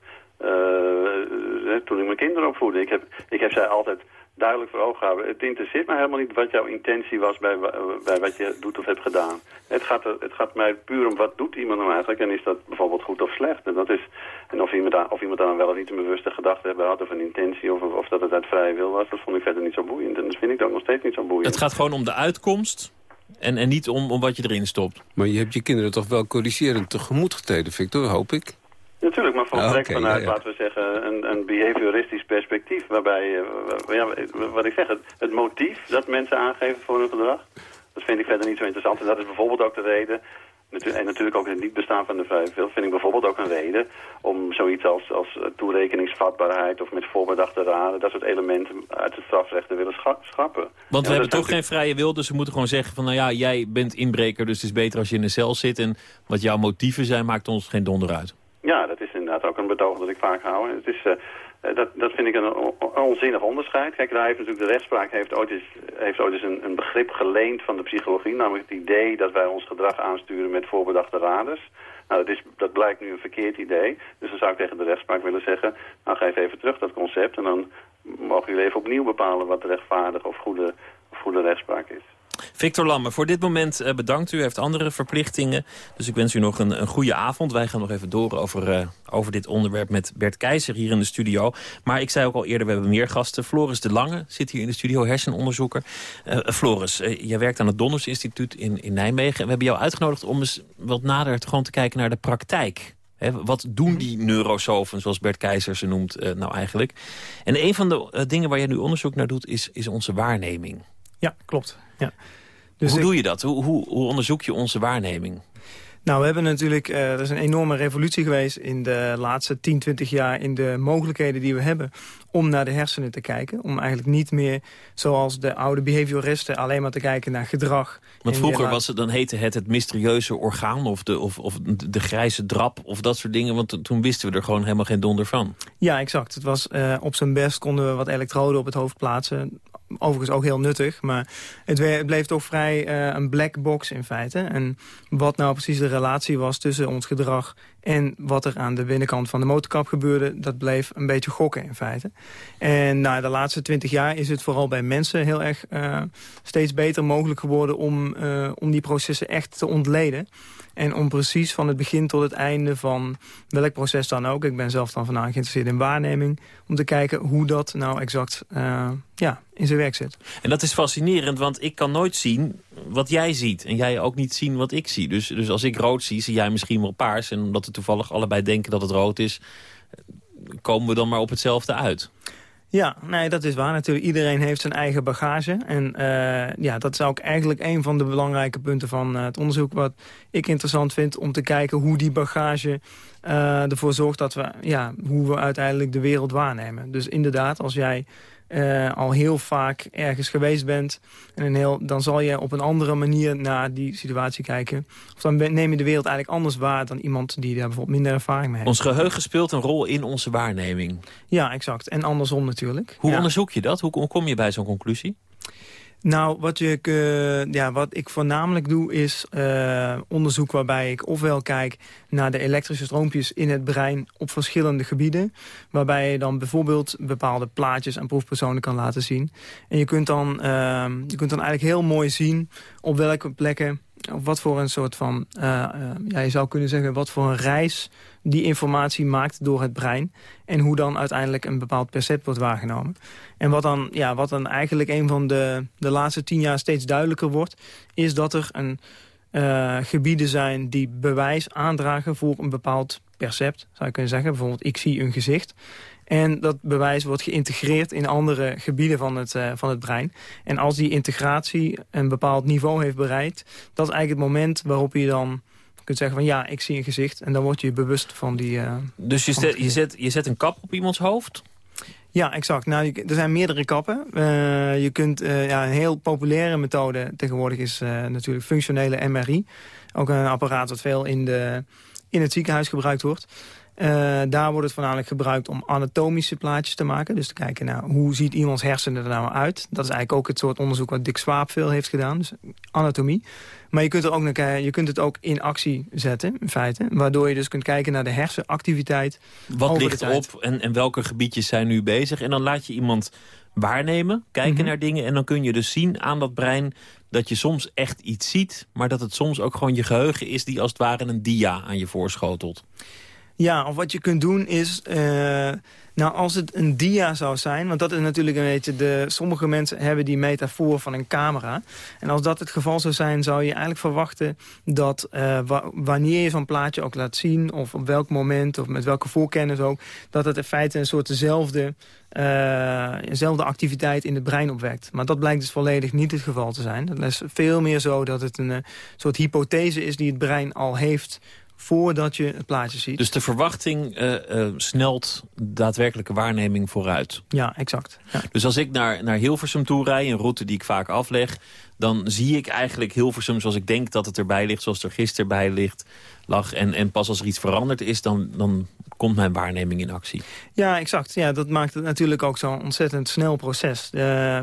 toen ik mijn kinderen opvoedde. Ik heb, ik heb zij altijd duidelijk voor ogen gehouden. Het interesseert mij helemaal niet wat jouw intentie was bij, bij wat je doet of hebt gedaan. Het gaat, er, het gaat mij puur om wat doet iemand nou eigenlijk en is dat bijvoorbeeld goed of slecht. En, dat is, en of, iemand daar, of iemand daar dan wel of niet een bewuste gedachte hebben had of een intentie of, of dat het uit vrije wil was, dat vond ik verder niet zo boeiend. En dat vind ik ook nog steeds niet zo boeiend. Het gaat gewoon om de uitkomst en, en niet om, om wat je erin stopt. Maar je hebt je kinderen toch wel corrigerend tegemoet getreden, Victor, hoop ik? Natuurlijk, maar van ah, okay, vanuit, laten we zeggen, een, een behavioristisch perspectief. Waarbij, uh, ja, wat ik zeg, het, het, motief dat mensen aangeven voor hun gedrag, dat vind ik verder niet zo interessant. En dat is bijvoorbeeld ook de reden, en natuurlijk ook het niet bestaan van de vrije wil, vind ik bijvoorbeeld ook een reden om zoiets als, als toerekeningsvatbaarheid of met voorbedachte raden, dat soort elementen uit het strafrecht te willen schrappen. Want we hebben toch geen vrije wil, dus we moeten gewoon zeggen van nou ja, jij bent inbreker, dus het is beter als je in een cel zit en wat jouw motieven zijn maakt ons geen donder uit. Inderdaad ook een betoog dat ik vaak hou. Het is, uh, dat, dat vind ik een, onzinnig onderscheid. Kijk, daar heeft natuurlijk de rechtspraak heeft ooit eens, heeft ooit eens een, een, begrip geleend van de psychologie. Namelijk het idee dat wij ons gedrag aansturen met voorbedachte raders. Nou, dat, is, dat blijkt nu een verkeerd idee. Dus dan zou ik tegen de rechtspraak willen zeggen... nou, geef even terug dat concept... en dan mogen jullie even opnieuw bepalen wat rechtvaardig of goede, of goede rechtspraak is. Victor Lamme, voor dit moment uh, bedankt. U heeft andere verplichtingen. Dus ik wens u nog een, een goede avond. Wij gaan nog even door over, uh, over dit onderwerp met Bert Keizer hier in de studio. Maar ik zei ook al eerder, we hebben meer gasten. Floris de Lange zit hier in de studio, hersenonderzoeker. Uh, Floris, jij werkt aan het Donners Instituut in, in Nijmegen. En we hebben jou uitgenodigd om eens wat nader te, gewoon te kijken naar de praktijk. Wat doen die neurosofen, zoals Bert Keizer ze noemt, nou eigenlijk? En een van de dingen waar jij nu onderzoek naar doet, is, is onze waarneming. Ja, klopt. Ja. Dus hoe doe je dat? Hoe, hoe, hoe, onderzoek je onze waarneming? Nou, we hebben natuurlijk, uh, er is een enorme revolutie geweest in de laatste 10, 20 jaar in de mogelijkheden die we hebben om naar de hersenen te kijken. Om eigenlijk niet meer, zoals de oude behavioristen, alleen maar te kijken naar gedrag. Want vroeger was het, dan heette het het mysterieuze orgaan of de, of, of de grijze drap of dat soort dingen. Want toen wisten we er gewoon helemaal geen donder van. Ja, exact. Het was uh, op zijn best konden we wat elektroden op het hoofd plaatsen overigens ook heel nuttig. Maar het, bleef toch vrij uh, een black box in feite. En wat nou precies de relatie was tussen ons gedrag... en wat er aan de binnenkant van de motorkap gebeurde... dat bleef een beetje gokken in feite. En nou, de laatste twintig jaar is het vooral bij mensen heel erg... Uh, steeds beter mogelijk geworden om, uh, om die processen echt te ontleden. En om precies van het begin tot het einde van welk proces dan ook... ik ben zelf dan vandaag geïnteresseerd in waarneming... om te kijken hoe dat nou exact uh, ja, in zijn werk zit. En dat is fascinerend, want ik kan nooit zien wat jij ziet. En jij ook niet zien wat ik zie. Dus, dus als ik rood zie, zie jij misschien wel paars. En omdat we toevallig allebei denken dat het rood is... komen we dan maar op hetzelfde uit. Ja, nee, dat is waar natuurlijk. Iedereen heeft zijn eigen bagage. En uh, ja, dat is ook eigenlijk een van de belangrijke punten van uh, het onderzoek... wat ik interessant vind om te kijken hoe die bagage uh, ervoor zorgt... dat we, ja, hoe we uiteindelijk de wereld waarnemen. Dus inderdaad, als jij uh, al heel vaak ergens geweest bent... En een heel, dan zal je op een andere manier naar die situatie kijken. Of dan neem je de wereld eigenlijk anders waar... dan iemand die daar bijvoorbeeld minder ervaring mee heeft. Ons geheugen speelt een rol in onze waarneming. Ja, exact. En andersom natuurlijk. Hoe ja. onderzoek je dat? Hoe kom je bij zo'n conclusie? Nou, wat, je, uh, ja, wat ik voornamelijk doe is uh, onderzoek waarbij ik ofwel kijk naar de elektrische stroompjes in het brein op verschillende gebieden. Waarbij je dan bijvoorbeeld bepaalde plaatjes aan proefpersonen kan laten zien. En je kunt dan, uh, je kunt dan eigenlijk heel mooi zien op welke plekken wat voor een soort van, uh, uh, ja, je zou kunnen zeggen, wat voor een reis die informatie maakt door het brein. En hoe dan uiteindelijk een bepaald percept wordt waargenomen. En wat dan, ja, wat dan eigenlijk een van de, de laatste tien jaar steeds duidelijker wordt... is dat er een, uh, gebieden zijn die bewijs aandragen voor een bepaald percept. Zou je kunnen zeggen, bijvoorbeeld ik zie een gezicht. En dat bewijs wordt geïntegreerd in andere gebieden van het, uh, van het brein. En als die integratie een bepaald niveau heeft bereikt... dat is eigenlijk het moment waarop je dan kunt zeggen van ja, ik zie een gezicht. En dan word je bewust van die... Uh, dus je zet, je, zet, je zet een kap op iemands hoofd? Ja, exact. Nou, er zijn meerdere kappen. Uh, je kunt, uh, ja, een heel populaire methode tegenwoordig is uh, natuurlijk functionele MRI. Ook een apparaat dat veel in, de, in het ziekenhuis gebruikt wordt. Uh, daar wordt het voornamelijk gebruikt om anatomische plaatjes te maken. Dus te kijken naar hoe ziet iemands hersenen er nou uit. Dat is eigenlijk ook het soort onderzoek wat Dick Swaap veel heeft gedaan. Dus anatomie. Maar je kunt, er ook naar, je kunt het ook in actie zetten, in feite. Waardoor je dus kunt kijken naar de hersenactiviteit. Wat ligt op en, en welke gebiedjes zijn nu bezig? En dan laat je iemand waarnemen, kijken mm -hmm. naar dingen... en dan kun je dus zien aan dat brein dat je soms echt iets ziet... maar dat het soms ook gewoon je geheugen is... die als het ware een dia aan je voorschotelt. Ja, of wat je kunt doen is... Uh, nou, als het een dia zou zijn... want dat is natuurlijk een beetje... De, sommige mensen hebben die metafoor van een camera. En als dat het geval zou zijn... zou je eigenlijk verwachten dat wa wanneer je zo'n plaatje ook laat zien... of op welk moment, of met welke voorkennis ook... dat het in feite een soort dezelfde, uh, dezelfde activiteit in het brein opwekt. Maar dat blijkt dus volledig niet het geval te zijn. Het is veel meer zo dat het een soort hypothese is... die het brein al heeft voordat je het plaatje ziet. Dus de verwachting uh, uh, snelt daadwerkelijke waarneming vooruit? Ja, exact. Ja. Dus als ik naar, naar Hilversum toe rijd, een route die ik vaak afleg... dan zie ik eigenlijk Hilversum zoals ik denk dat het erbij ligt... zoals er gisteren bij ligt, lag. En, en pas als er iets veranderd is, dan, dan komt mijn waarneming in actie. Ja, exact. Ja, dat maakt het natuurlijk ook zo'n ontzettend snel proces. Uh,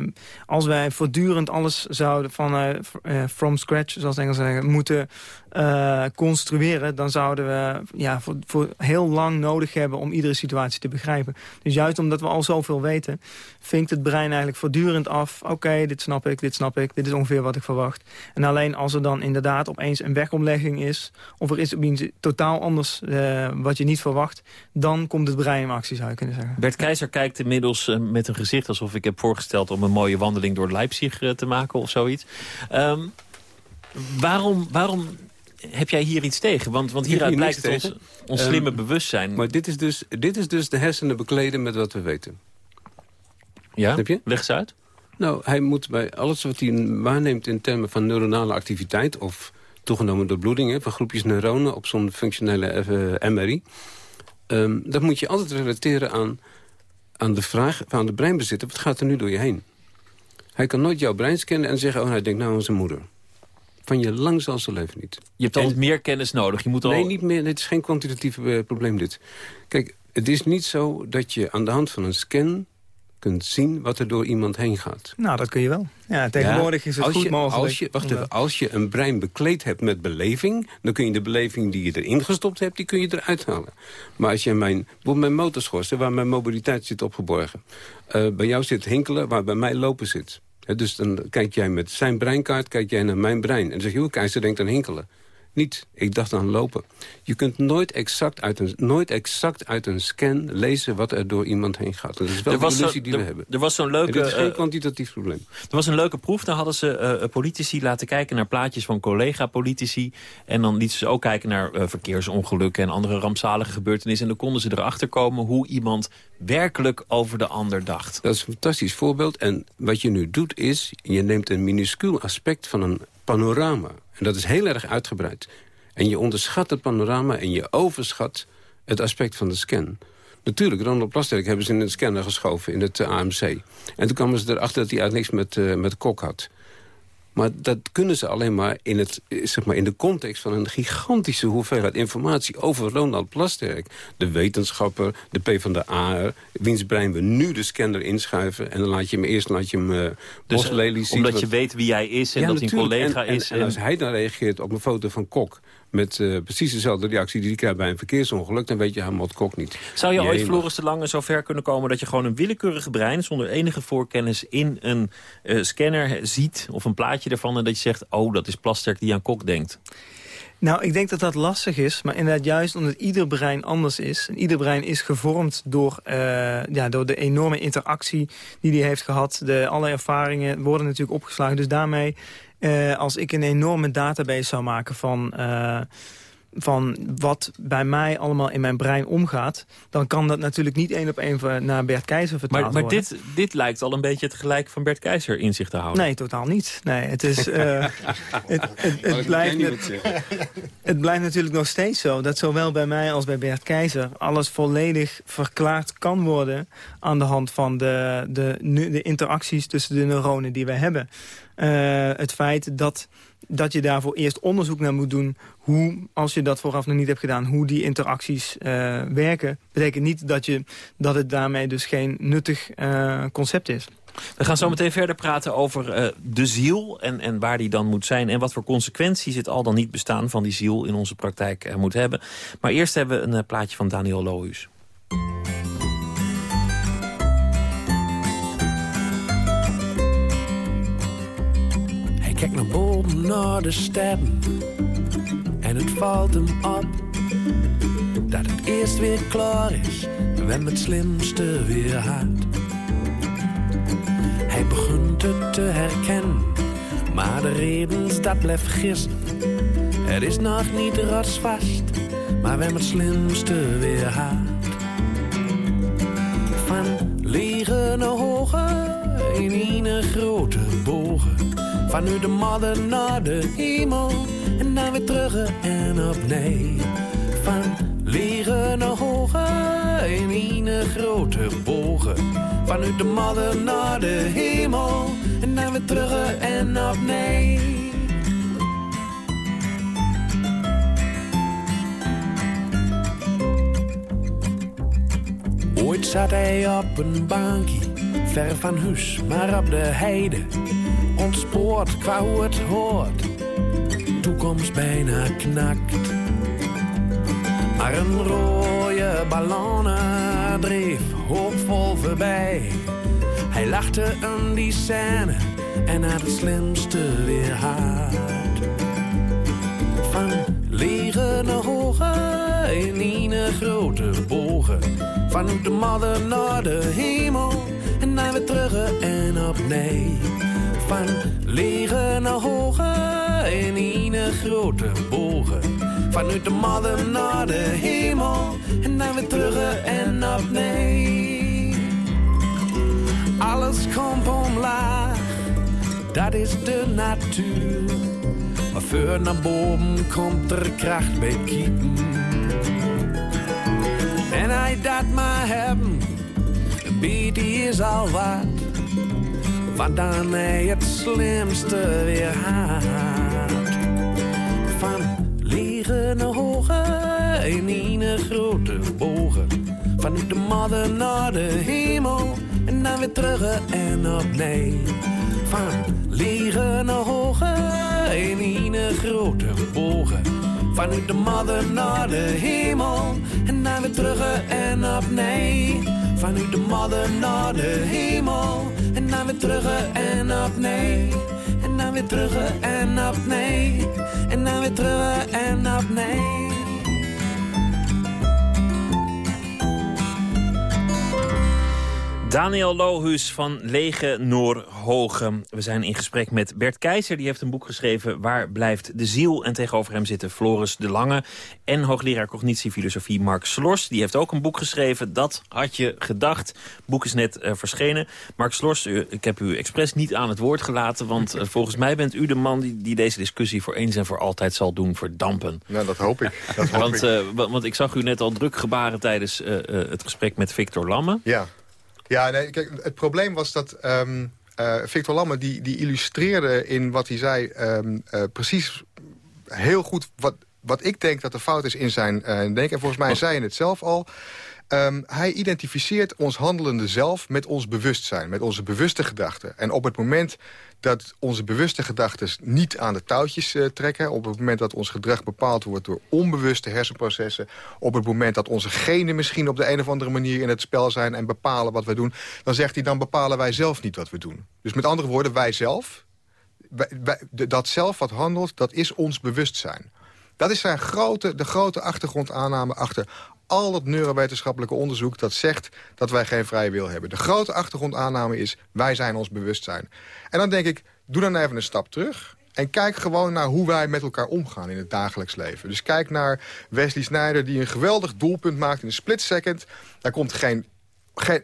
als wij voortdurend alles zouden van uh, from scratch, zoals Engels zeggen, moeten uh, construeren... dan zouden we ja, voor, voor heel lang nodig hebben om iedere situatie te begrijpen. Dus juist omdat we al zoveel weten, vinkt het brein eigenlijk voortdurend af... oké, dit snap ik, dit snap ik, dit is ongeveer wat ik verwacht. En alleen als er dan inderdaad opeens een wegomlegging is... of er is opeens totaal anders uh, wat je niet verwacht... dan komt het brein in actie, zou je kunnen zeggen. Bert Keizer kijkt inmiddels uh, met een gezicht alsof ik heb voorgesteld... om een mooie wandeling door Leipzig te maken of zoiets. Um, waarom, waarom heb jij hier iets tegen? Want, want hieruit blijkt het ons, ons slimme um, bewustzijn. Maar dit is, dus, dit is dus de hersenen bekleden met wat we weten. Ja? Heb je? Leg eens uit. Nou, hij moet bij alles wat hij waarneemt in termen van neuronale activiteit... of toegenomen doorbloeding van groepjes neuronen op zo'n functionele uh, MRI... Um, dat moet je altijd relateren aan, aan de vraag van de breinbezitter... wat gaat er nu door je heen? Hij kan nooit jouw brein scannen en zeggen... oh, hij denkt nou aan zijn moeder van je lang zal ze leven niet. Je hebt altijd meer kennis nodig. Je moet nee, niet meer. Het is geen kwantitatief uh, probleem dit. Kijk, het is niet zo dat je aan de hand van een scan kunt zien wat er door iemand heen gaat. Nou, dat kun je wel. Ja, tegenwoordig is het goed je, mogelijk. Als je, wacht even, als je een brein bekleed hebt met beleving... dan kun je de beleving die je erin gestopt hebt, die kun je eruit halen. Maar als je mijn, bijvoorbeeld mijn motorschorsen, waar mijn mobiliteit zit opgeborgen... Uh, bij jou zit hinkelen, waar bij mij lopen zit dus dan kijk jij met zijn breinkaart kijk jij naar mijn brein. En dan zeg je, hoe Keizer denkt aan hinkelen. Niet, ik dacht aan lopen. Je kunt nooit exact uit een, nooit exact uit een scan lezen wat er door iemand heen gaat. Dat is wel de illusie die er, we hebben. Er was zo'n leuke... Is geen kwantitatief probleem. Er was een leuke proef, daar hadden ze uh, politici laten kijken naar plaatjes van collega-politici. En dan lieten ze ook kijken naar uh, verkeersongelukken en andere rampzalige gebeurtenissen. En dan konden ze erachter komen hoe iemand werkelijk over de ander dacht. Dat is een fantastisch voorbeeld. En wat je nu doet is, je neemt een minuscuul aspect van een panorama. En dat is heel erg uitgebreid. En je onderschat het panorama en je overschat het aspect van de scan. Natuurlijk, Ronald Plasterk hebben ze in een scanner geschoven in het AMC. En toen kwamen ze erachter dat hij uit niks met, uh, met kok had. Maar dat kunnen ze alleen maar in, het, zeg maar in de context van een gigantische hoeveelheid informatie over Ronald Plasterk. De wetenschapper, de P van de A, wiens brein we nu de scanner inschuiven. En dan laat je hem eerst laat je hem uh, dus, zien. Omdat wat... je weet wie hij is en ja, dat hij een collega en, is. En, en, als hij dan reageert op een foto van Kok met uh, precies dezelfde reactie die hij krijgt bij een verkeersongeluk... dan weet je hij Mot Kok niet. Zou je ooit, Floris de Lange, zo ver kunnen komen... dat je gewoon een willekeurige brein zonder enige voorkennis... in een uh, scanner ziet of een plaatje ervan... en dat je zegt, oh, dat is Plasterk die aan Kok denkt? Nou, ik denk dat dat lastig is, maar inderdaad juist omdat ieder brein anders is. En ieder brein is gevormd door, uh, ja, door de enorme interactie die hij heeft gehad. De, alle ervaringen worden natuurlijk opgeslagen. Dus daarmee uh, als ik een enorme database zou maken van... Uh, van wat bij mij allemaal in mijn brein omgaat... dan kan dat natuurlijk niet één op één naar Bert Keizer vertaald maar, maar worden. Dit, dit lijkt al een beetje het gelijk van Bert Keizer in zich te houden. Nee, totaal niet. Nee, het, is, uh, het, het, het, blijft, het, het blijft natuurlijk nog steeds zo... dat zowel bij mij als bij Bert Keizer... alles volledig verklaard kan worden... aan de hand van de, de, de interacties tussen de neuronen die we hebben. Uh, het feit dat, dat je daarvoor eerst onderzoek naar moet doen... hoe, als je dat vooraf nog niet hebt gedaan, hoe die interacties uh, werken... betekent niet dat, je, dat het daarmee dus geen nuttig uh, concept is. We gaan zo meteen verder praten over de ziel en, en waar die dan moet zijn... en wat voor consequenties het al dan niet bestaan van die ziel in onze praktijk moet hebben. Maar eerst hebben we een plaatje van Daniel Lohuus. Kijk naar boven naar de sterren en het valt hem op dat het eerst weer klaar is, wenn het slimste weer had. Hij begint het te herkennen, maar de redens dat blijft gissen. Het is nog niet rotsvast, maar wenn het slimste weer had. Van naar hoge in een grote bogen Vanuit de modder naar de hemel en dan weer terug en opnieuw. Van leren naar hoger in een grote bogen. Vanuit de modder naar de hemel en dan weer terug en opnieuw. Ooit zat hij op een bankje, ver van huis, maar op de heide. Ontspoord qua hoe het hoort, toekomst bijna knakt. Maar een rode ballon dreef hoopvol voorbij. Hij lachte om die scène en had het slimste weer hard. Van lege naar hoge in een grote bogen. Van de modder naar de hemel en dan weer terug en opnieuw. Van naar hoge in een grote bogen. Vanuit de modder naar de hemel en dan weer terug en opnieuw. Alles komt omlaag, dat is de natuur. Maar voor naar boven komt er kracht bij kiepen. En hij dat maar hebben, een beetje is al wat. Dan hij het slimste weer haat. Van lege naar hoge in een grote bogen. Vanuit de modder naar de hemel en dan weer terug en opnieuw. Van lege naar hoge in een grote bogen. Vanuit de modder naar de hemel en dan weer terug en opnieuw. Vanuit de modder naar de hemel weer terug en opnieuw. En dan weer terug en opnieuw. En dan weer terug en opnieuw. Daniel Lohuus van Lege Noorhoge. We zijn in gesprek met Bert Keizer. Die heeft een boek geschreven Waar blijft de ziel? En tegenover hem zitten Floris de Lange en hoogleraar cognitiefilosofie Mark Slors. Die heeft ook een boek geschreven. Dat had je gedacht. Het boek is net uh, verschenen. Mark Slors, u, ik heb u expres niet aan het woord gelaten. Want uh, volgens mij bent u de man die, die, deze discussie voor eens en voor altijd zal doen verdampen. Nou, dat hoop ik. Dat hoop want. Uh, want ik zag u net al druk gebaren tijdens het gesprek met Victor Lamme. Ja. Ja, nee, kijk, het probleem was dat um, uh, Victor Lamme... Die, die illustreerde in wat hij zei um, uh, precies heel goed... Wat, wat ik denk dat de fout is in zijn uh, denken. En volgens mij zei het zelf al... Um, hij identificeert ons handelende zelf met ons bewustzijn, met onze bewuste gedachten. En op het moment dat onze bewuste gedachten niet aan de touwtjes uh, trekken... op het moment dat ons gedrag bepaald wordt door onbewuste hersenprocessen... op het moment dat onze genen misschien op de een of andere manier in het spel zijn... en bepalen wat we doen, dan zegt hij, dan bepalen wij zelf niet wat we doen. Dus met andere woorden, wij zelf, dat zelf wat handelt, dat is ons bewustzijn. Dat is zijn grote, de grote achtergrondaanname achter al het neurowetenschappelijke onderzoek dat zegt dat wij geen vrije wil hebben. De grote achtergrondaanname is, wij zijn ons bewustzijn. En dan denk ik, doe dan even een stap terug... En kijk gewoon naar hoe wij met elkaar omgaan in het dagelijks leven. Dus kijk naar Wesley Sneijder die een geweldig doelpunt maakt in een split second. Daar komt geen geen,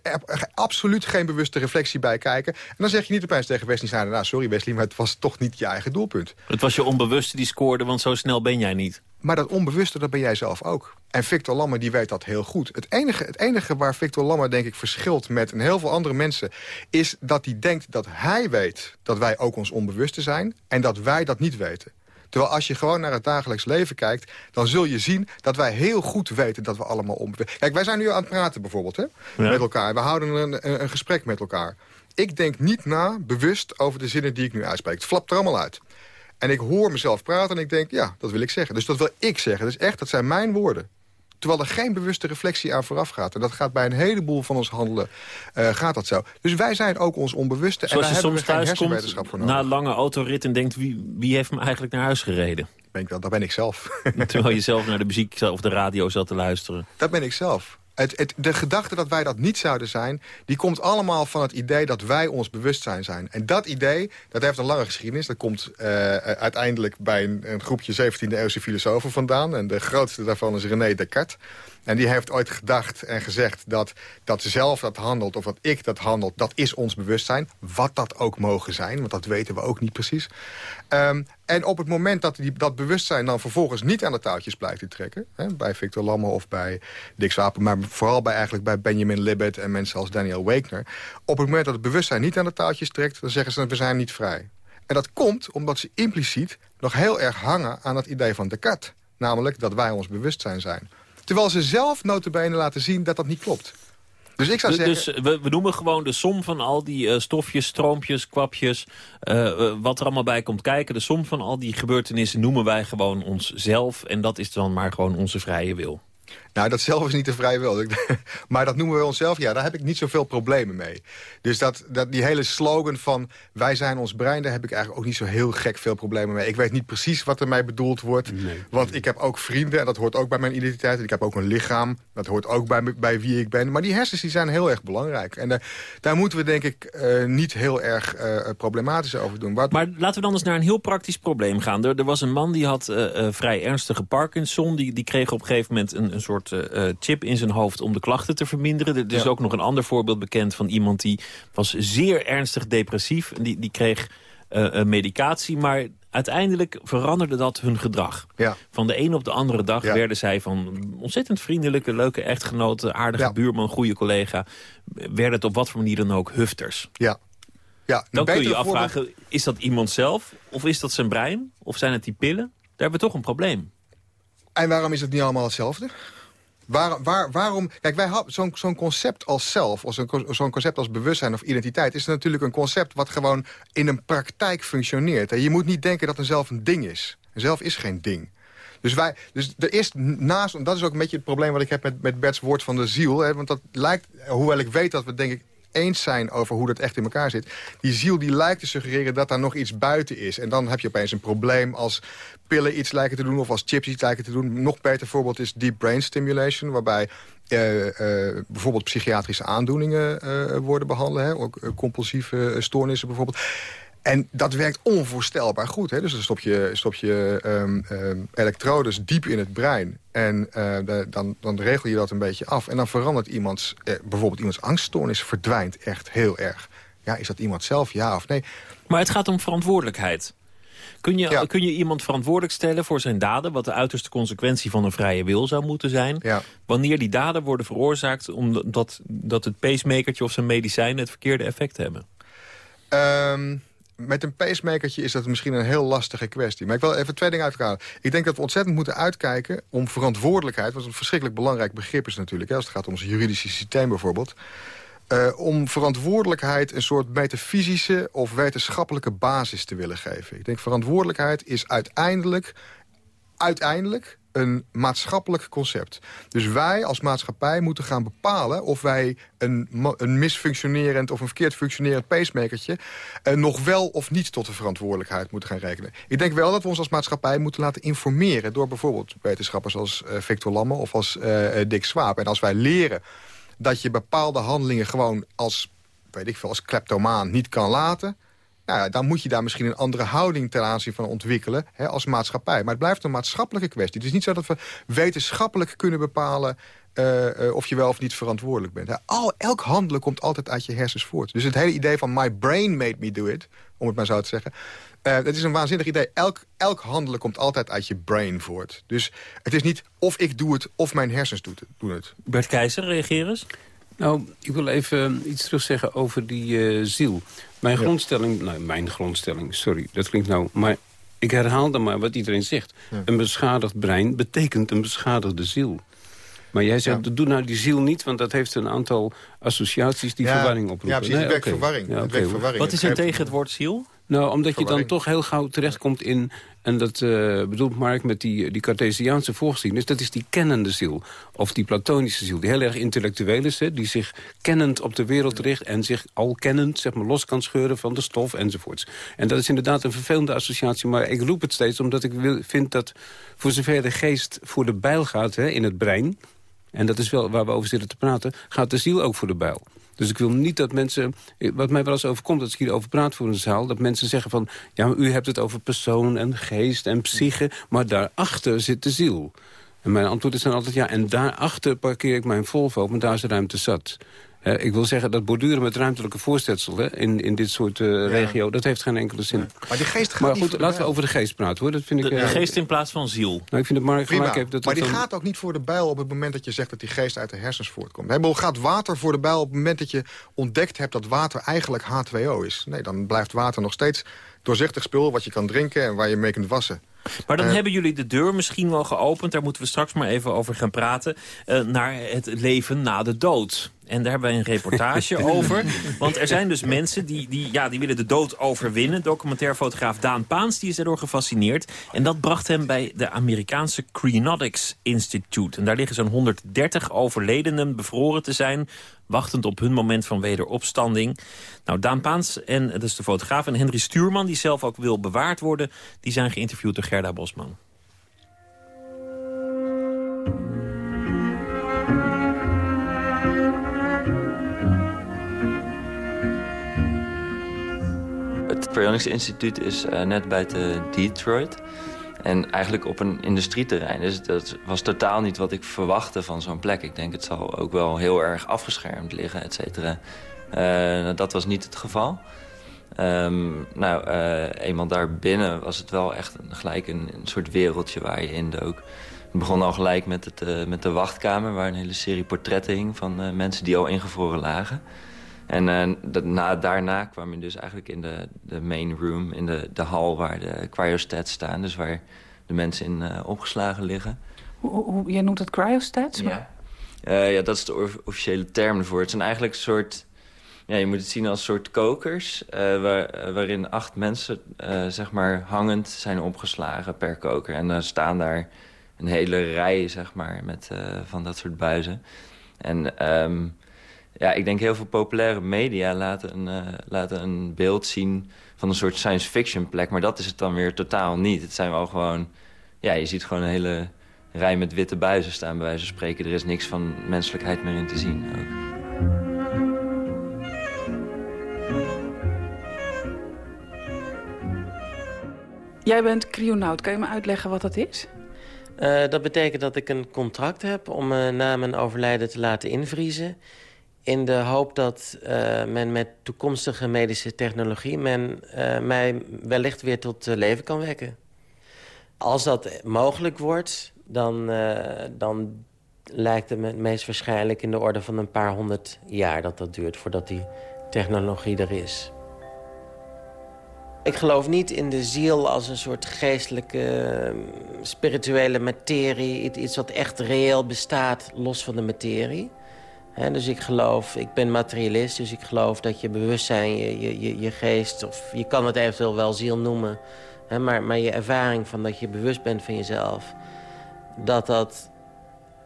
absoluut geen bewuste reflectie bij kijken. En dan zeg je niet opeens tegen Wesley Sneijder... nou, sorry Wesley, maar het was toch niet je eigen doelpunt. Het was je onbewuste die scoorde, want zo snel ben jij niet. Maar dat onbewuste, dat ben jij zelf ook. En Victor Lamme, die weet dat heel goed. Het enige, het enige waar Victor Lamme, denk ik, verschilt met een heel veel andere mensen... is dat hij denkt dat hij weet dat wij ook ons onbewuste zijn... en dat wij dat niet weten. Terwijl als je gewoon naar het dagelijks leven kijkt... dan zul je zien dat wij heel goed weten dat we allemaal onbewust... Kijk, wij zijn nu aan het praten bijvoorbeeld, hè? Ja. Met elkaar. We houden een, een, een gesprek met elkaar. Ik denk niet na, bewust, over de zinnen die ik nu uitspreek. Het flapt er allemaal uit. En ik hoor mezelf praten en ik denk, ja, dat wil ik zeggen. Dus dat wil ik zeggen. Dus echt, dat zijn mijn woorden. Terwijl er geen bewuste reflectie aan vooraf gaat. En dat gaat bij een heleboel van ons handelen, uh, gaat dat zo. Dus wij zijn ook ons onbewuste. Zoals en daar je soms hebben we geen thuis hersenwetenschap voor komt nodig. na een lange autorit en denkt... Wie, wie heeft me eigenlijk naar huis gereden? Ben ik, dat, dat ben ik zelf. Terwijl je zelf naar de muziek of de radio zat te luisteren. Dat ben ik zelf. Het, de gedachte dat wij dat niet zouden zijn... die komt allemaal van het idee dat wij ons bewustzijn zijn. En dat idee, dat heeft een lange geschiedenis. Dat komt uh, uiteindelijk bij een, een groepje 17e-eeuwse filosofen vandaan. En de grootste daarvan is René Descartes. En die heeft ooit gedacht en gezegd dat dat zelf dat handelt... of dat ik dat handelt, dat is ons bewustzijn. Wat dat ook mogen zijn, want dat weten we ook niet precies. Um, En op het moment dat die, dat bewustzijn dan vervolgens niet aan de touwtjes blijkt te trekken... Hè, bij Victor Lamme of bij Dick Swapen... maar vooral bij, eigenlijk bij Benjamin Libet en mensen als Daniel Wakener... op het moment dat het bewustzijn niet aan de touwtjes trekt... dan zeggen ze we zijn niet vrij. En dat komt omdat ze impliciet nog heel erg hangen aan het idee van Descartes. Namelijk dat wij ons bewustzijn zijn. Terwijl ze zelf notabene laten zien dat dat niet klopt. Dus ik zou zeggen... Dus we, we, noemen gewoon de som van al die uh, stofjes, stroompjes, kwapjes... Uh, wat er allemaal bij komt kijken. De som van al die gebeurtenissen noemen wij gewoon onszelf. En dat is dan maar gewoon onze vrije wil. Nou, dat zelf is niet de vrije wil. maar dat noemen we onszelf. Ja, daar heb ik niet zoveel problemen mee. Dus dat, dat, die hele slogan van wij zijn ons brein... daar heb ik eigenlijk ook niet zo heel gek veel problemen mee. Ik weet niet precies wat er mij bedoeld wordt. Want ik heb ook vrienden en dat hoort ook bij mijn identiteit. Ik heb ook een lichaam. Dat hoort ook bij, bij wie ik ben. Maar die hersens die zijn heel erg belangrijk. En uh, daar moeten we denk ik uh, niet heel erg uh, problematisch over doen. Wat... Maar laten we dan eens naar een heel praktisch probleem gaan. Er, er was een man die had vrij ernstige Parkinson. Die, die kreeg op een gegeven moment een, een soort uh, chip in zijn hoofd om de klachten te verminderen. Er is ook nog een ander voorbeeld bekend van iemand die was zeer ernstig depressief. En die, die kreeg uh, medicatie, maar uiteindelijk veranderde dat hun gedrag. Ja. Van de een op de andere dag werden zij van ontzettend vriendelijke, leuke echtgenoten... aardige buurman, goede collega... werden het op wat voor manier dan ook hufters. Ja. Ja, dan kun je je afvragen, is dat iemand zelf? Of is dat zijn brein? Of zijn het die pillen? Daar hebben we toch een probleem. En waarom is het niet allemaal hetzelfde? Waar, waar, waarom, kijk, wij zo'n zo'n concept als zelf, of zo'n concept als bewustzijn of identiteit, is natuurlijk een concept wat gewoon in een praktijk functioneert. En je moet niet denken dat een zelf een ding is. Zelf is geen ding. Dus, wij, dus er is naast, dat is ook een beetje het probleem wat ik heb met, met Bert's woord van de ziel. Hè, want dat lijkt, hoewel ik weet dat we denk ik eens zijn over hoe dat echt in elkaar zit. Die ziel die lijkt te suggereren dat daar nog iets buiten is. En dan heb je opeens een probleem als pillen iets lijken te doen... of als chips iets lijken te doen. Nog beter voorbeeld is deep brain stimulation... waarbij uh, uh, bijvoorbeeld psychiatrische aandoeningen uh, worden behandeld. Hè? Ook compulsieve stoornissen bijvoorbeeld. En dat werkt onvoorstelbaar goed. Hè? Dus dan stop je, stop je um, um, elektrodes diep in het brein. En uh, de, dan, dan regel je dat een beetje af. En dan verandert iemands, eh, bijvoorbeeld iemands angststoornis verdwijnt echt heel erg. Ja, is dat iemand zelf, ja of nee? Maar het gaat om verantwoordelijkheid. Kun je, kun je iemand verantwoordelijk stellen voor zijn daden... wat de uiterste consequentie van een vrije wil zou moeten zijn... Ja. wanneer die daden worden veroorzaakt... omdat dat het pacemakertje of zijn medicijnen het verkeerde effect hebben? Um, met een pacemakertje is dat misschien een heel lastige kwestie. Maar ik wil even twee dingen uitkalen. Ik denk dat we ontzettend moeten uitkijken om verantwoordelijkheid... wat een verschrikkelijk belangrijk begrip is natuurlijk... Hè, als het gaat om ons juridische systeem bijvoorbeeld... Uh, om verantwoordelijkheid een soort metafysische of wetenschappelijke basis te willen geven. Ik denk verantwoordelijkheid is uiteindelijk, uiteindelijk een maatschappelijk concept. Dus wij als maatschappij moeten gaan bepalen... of wij een, een misfunctionerend of een verkeerd functionerend pacemakertje... Uh, nog wel of niet tot de verantwoordelijkheid moeten gaan rekenen. Ik denk wel dat we ons als maatschappij moeten laten informeren... door bijvoorbeeld wetenschappers als uh, Victor Lamme of als uh, Dick Swaap. En als wij leren dat je bepaalde handelingen gewoon als, weet ik veel, als kleptomaan niet kan laten nou ja, dan moet je daar misschien een andere houding ten aanzien van ontwikkelen hè, als maatschappij. Maar het blijft een maatschappelijke kwestie. Het is niet zo dat we wetenschappelijk kunnen bepalen uh, uh, of je wel of niet verantwoordelijk bent. Ja, al, elk handelen komt altijd uit je hersens voort. Dus het hele idee van my brain made me do it, om het maar zo te zeggen... Uh, dat is een waanzinnig idee. Elk, elk handelen komt altijd uit je brain voort. Dus het is niet of ik doe het of mijn hersens doen het. Bert Keizer, reageer eens. Nou, ik wil even iets terug zeggen over die ziel. Mijn grondstelling, nou, mijn grondstelling, sorry, dat klinkt nou... maar ik herhaal dan maar wat iedereen zegt. Een beschadigd brein betekent een beschadigde ziel. Maar jij zegt, ja. doe nou die ziel niet, want dat heeft een aantal associaties die verwarring oproepen. Ja, precies, nee, het werkt verwarring. het werkt verwarring. Wat is er tegen het woord ziel? Nou, omdat je dan toch heel gauw terechtkomt in... en dat uh, bedoelt Mark met die, die Cartesiaanse voorgeschiedenis... dat is die kennende ziel, of die platonische ziel... die heel erg intellectueel is, hè, die zich kennend op de wereld richt... en zich al kennend zeg maar, los kan scheuren van de stof enzovoorts. En dat is inderdaad een vervelende associatie... maar ik roep het steeds omdat ik wil, vind dat voor zover de geest voor de bijl gaat hè, in het brein... en dat is wel waar we over zitten te praten... gaat de ziel ook voor de bijl. Dus ik wil niet dat mensen... Wat mij wel eens overkomt als ik hierover praat voor een zaal... dat mensen zeggen van... ja, maar u hebt het over persoon en geest en psyche... maar daarachter zit de ziel. En mijn antwoord is dan altijd ja. En daarachter parkeer ik mijn Volvo, want daar is de ruimte zat. Uh, ik wil zeggen, dat borduren met ruimtelijke voorstelselen... in, in dit soort uh, regio, dat heeft geen enkele zin. Maar die geest gaat Maar goed, laten we over de geest praten, hoor. Dat vind de, ik, de geest in plaats van ziel. Nou, ik vind het maar gelijk heeft dat maar die dan... gaat ook niet voor de bijl op het moment dat je zegt... dat die geest uit de hersens voortkomt. Hij gaat water voor de bijl op het moment dat je ontdekt hebt... dat water eigenlijk H2O is. Nee, dan blijft water nog steeds doorzichtig spul... wat je kan drinken en waar je mee kunt wassen. Maar dan Uh, hebben jullie de deur misschien wel geopend... daar moeten we straks maar even over gaan praten... Uh, naar het leven na de dood. En daar hebben wij een reportage over. Want er zijn dus mensen die, die, ja, die willen de dood overwinnen. Documentairfotograaf Daan Paans die is daardoor gefascineerd. En dat bracht hem bij de Amerikaanse Crenotics Institute. En daar liggen zo'n 130 overledenen bevroren te zijn... wachtend op hun moment van wederopstanding. Nou, Daan Paans, en, dat is de fotograaf, en Henry Stuurman... die zelf ook wil bewaard worden, die zijn geïnterviewd door Gerda Bosman. Het Cryonics Instituut is uh, net buiten Detroit. En eigenlijk op een industrieterrein. Dus dat was totaal niet wat ik verwachtte van zo'n plek. Ik denk het zal ook wel heel erg afgeschermd liggen, et cetera. Uh, dat was niet het geval. Um, nou, uh, eenmaal daar binnen was het wel echt een, gelijk een, een, soort wereldje waar je in dook. Het begon al gelijk met, het, uh, met de wachtkamer... waar een hele serie portretten hing van mensen die al ingevroren lagen. En uh, dat, na, daarna kwam je dus eigenlijk in de, de main room, in de, de hal waar de cryostats staan. Dus waar de mensen in uh, opgeslagen liggen. Hoe, hoe, jij noemt het cryostats? Ja. Uh, ja, dat is de officiële term ervoor. Het zijn eigenlijk een soort... Ja, je moet het zien als soort kokers... waar, waarin acht mensen zeg maar hangend zijn opgeslagen per koker. En dan staan daar een hele rij zeg maar, met, van dat soort buizen. En... Um, ja, ik denk heel veel populaire media laten een, uh, laten een beeld zien van een soort science fiction plek. Maar dat is het dan weer totaal niet. Het zijn wel gewoon... Ja, je ziet gewoon een hele rij met witte buizen staan, bij wijze van spreken. Er is niks van menselijkheid meer in te zien ook. Jij bent cryonaut. Kan je me uitleggen wat dat is? Uh, dat betekent dat ik een contract heb om uh, na mijn overlijden te laten invriezen in de hoop dat uh, men met toekomstige medische technologie... men uh, mij wellicht weer tot uh, leven kan wekken. Als dat mogelijk wordt, dan, dan lijkt het me het meest waarschijnlijk... in de orde van een paar honderd jaar dat dat duurt voordat die technologie er is. Ik geloof niet in de ziel als een soort geestelijke, spirituele materie. Iets wat echt reëel bestaat, los van de materie... Dus ik geloof, ik ben materialist, dus ik geloof dat je bewustzijn, je, je, je geest... of je kan het eventueel wel ziel noemen... Maar, maar je ervaring van dat je bewust bent van jezelf... dat dat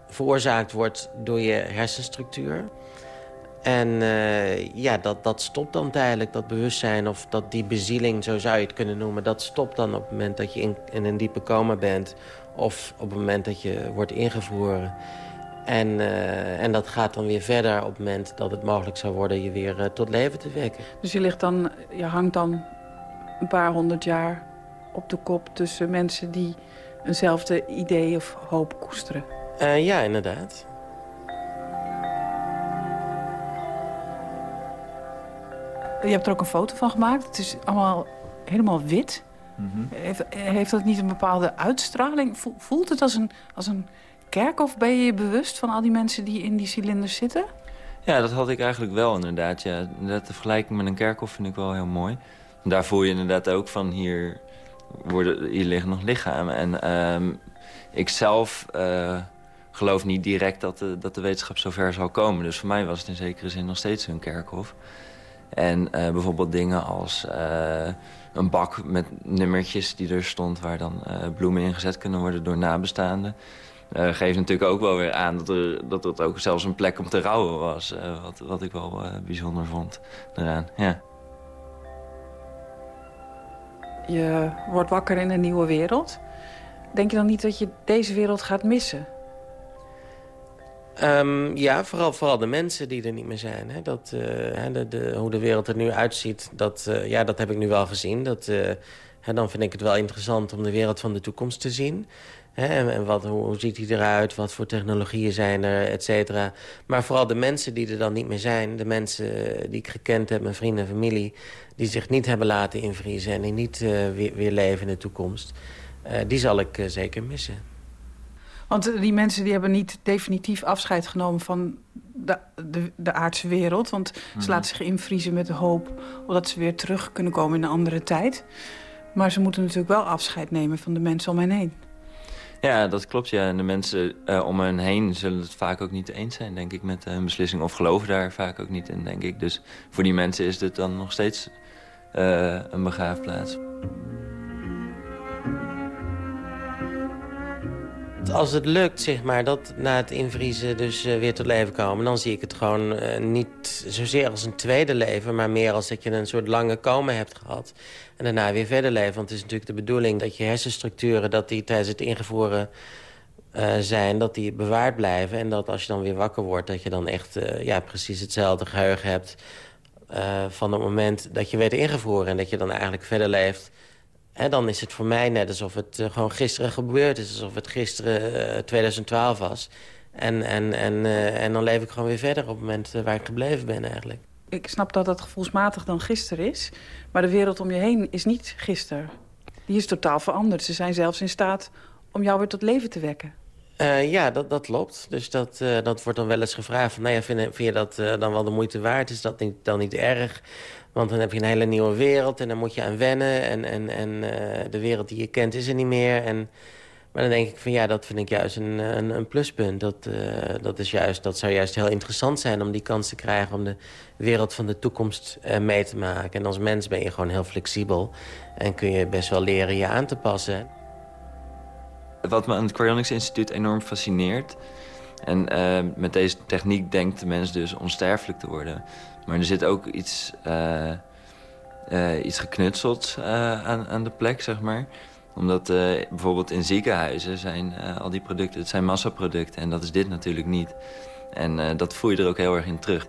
veroorzaakt wordt door je hersenstructuur. En uh, ja, dat, dat stopt dan tijdelijk, dat bewustzijn... of dat die bezieling, zo zou je het kunnen noemen... dat stopt dan op het moment dat je in, in een diepe coma bent... of op het moment dat je wordt ingevroren... En, uh, en dat gaat dan weer verder op het moment dat het mogelijk zou worden... je weer uh, tot leven te wekken. Dus je, ligt dan, je hangt dan een paar honderd jaar op de kop... tussen mensen die eenzelfde idee of hoop koesteren? Uh, ja, inderdaad. Je hebt er ook een foto van gemaakt. Het is allemaal helemaal wit. Mhm. Mm -hmm. heeft, heeft dat niet een bepaalde uitstraling? Voelt het als een... Als een kerk of ben je je bewust van al die mensen die in die cilinders zitten? Ja, dat had ik eigenlijk wel inderdaad. Ja, inderdaad de vergelijking met een kerkhof vind ik wel heel mooi. Daar voel je inderdaad ook van hier, worden, hier liggen nog lichamen. En um, ik zelf uh, geloof niet direct dat de, dat de wetenschap zover zal komen. Dus voor mij was het in zekere zin nog steeds een kerkhof. En uh, bijvoorbeeld dingen als uh, een bak met nummertjes die er stond... waar dan bloemen ingezet kunnen worden door nabestaanden. Uh, geeft natuurlijk ook wel weer aan dat er, dat het ook zelfs een plek om te rouwen was. Uh, wat, wat ik wel uh, bijzonder vond eraan, ja. Je wordt wakker in een nieuwe wereld. Denk je dan niet dat je deze wereld gaat missen? Um, ja, vooral, vooral de mensen die er niet meer zijn. Hè. Dat, de, de, hoe de wereld er nu uitziet, dat, ja, dat heb ik nu wel gezien. Dat, hè, dan vind ik het wel interessant om de wereld van de toekomst te zien Hè, en, wat, hoe, hoe, ziet hij eruit? Wat voor technologieën zijn er, et cetera. Maar vooral de mensen die er dan niet meer zijn... de mensen die ik gekend heb, mijn vrienden en familie... die zich niet hebben laten invriezen en die niet uh, weer, weer, leven in de toekomst... Uh, die zal ik uh, zeker missen. Want die mensen die hebben niet definitief afscheid genomen van de, de, de aardse wereld. Want mm -hmm. ze laten zich invriezen met de hoop... dat ze weer terug kunnen komen in een andere tijd. Maar ze moeten natuurlijk wel afscheid nemen van de mensen om hen heen. Ja, dat klopt. Ja. En de mensen uh, om hen heen zullen het vaak ook niet eens zijn, denk ik, met hun beslissing. Of geloven daar vaak ook niet in, denk ik. Dus voor die mensen is dit dan nog steeds uh, een begraafplaats. Als het lukt, zeg maar, dat na het invriezen dus uh, weer tot leven komen... dan zie ik het gewoon uh, niet zozeer als een tweede leven... maar meer als dat je een soort lange komen hebt gehad... en daarna weer verder leven. Want het is natuurlijk de bedoeling dat je hersenstructuren... dat die tijdens het ingevoeren uh, zijn, dat die bewaard blijven... en dat als je dan weer wakker wordt... dat je dan echt ja, precies hetzelfde geheugen hebt... van het moment dat je werd ingevoerd... en dat je dan eigenlijk verder leeft... He, dan is het voor mij net alsof het uh, gewoon gisteren gebeurd is. Alsof het gisteren uh, 2012 was. En, en, en, uh, en dan leef ik gewoon weer verder op het moment waar ik gebleven ben eigenlijk. Ik snap dat dat gevoelsmatig dan gisteren is. Maar de wereld om je heen is niet gisteren. Die is totaal veranderd. Ze zijn zelfs in staat om jou weer tot leven te wekken. Uh, ja, dat, dat klopt. Dus dat, uh, dat wordt dan wel eens gevraagd. Van, nou ja, vind, vind je dat uh, dan wel de moeite waard? Is dat niet, dan niet erg? Want dan heb je een hele nieuwe wereld en dan moet je aan wennen. En, en, en de wereld die je kent is er niet meer. En, maar dan denk ik van ja, dat vind ik juist een, een, een pluspunt. Dat, dat, is juist, dat zou juist heel interessant zijn om die kans te krijgen... om de wereld van de toekomst mee te maken. En als mens ben je gewoon heel flexibel. En kun je best wel leren je aan te passen. Wat me aan het Cryonics Instituut enorm fascineert... en uh, met deze techniek denkt de mens dus onsterfelijk te worden. Maar er zit ook iets, uh, iets geknutseld aan, aan de plek, zeg maar. Omdat bijvoorbeeld in ziekenhuizen zijn al die producten... het zijn massaproducten en dat is dit natuurlijk niet. En dat voel je er ook heel erg in terug.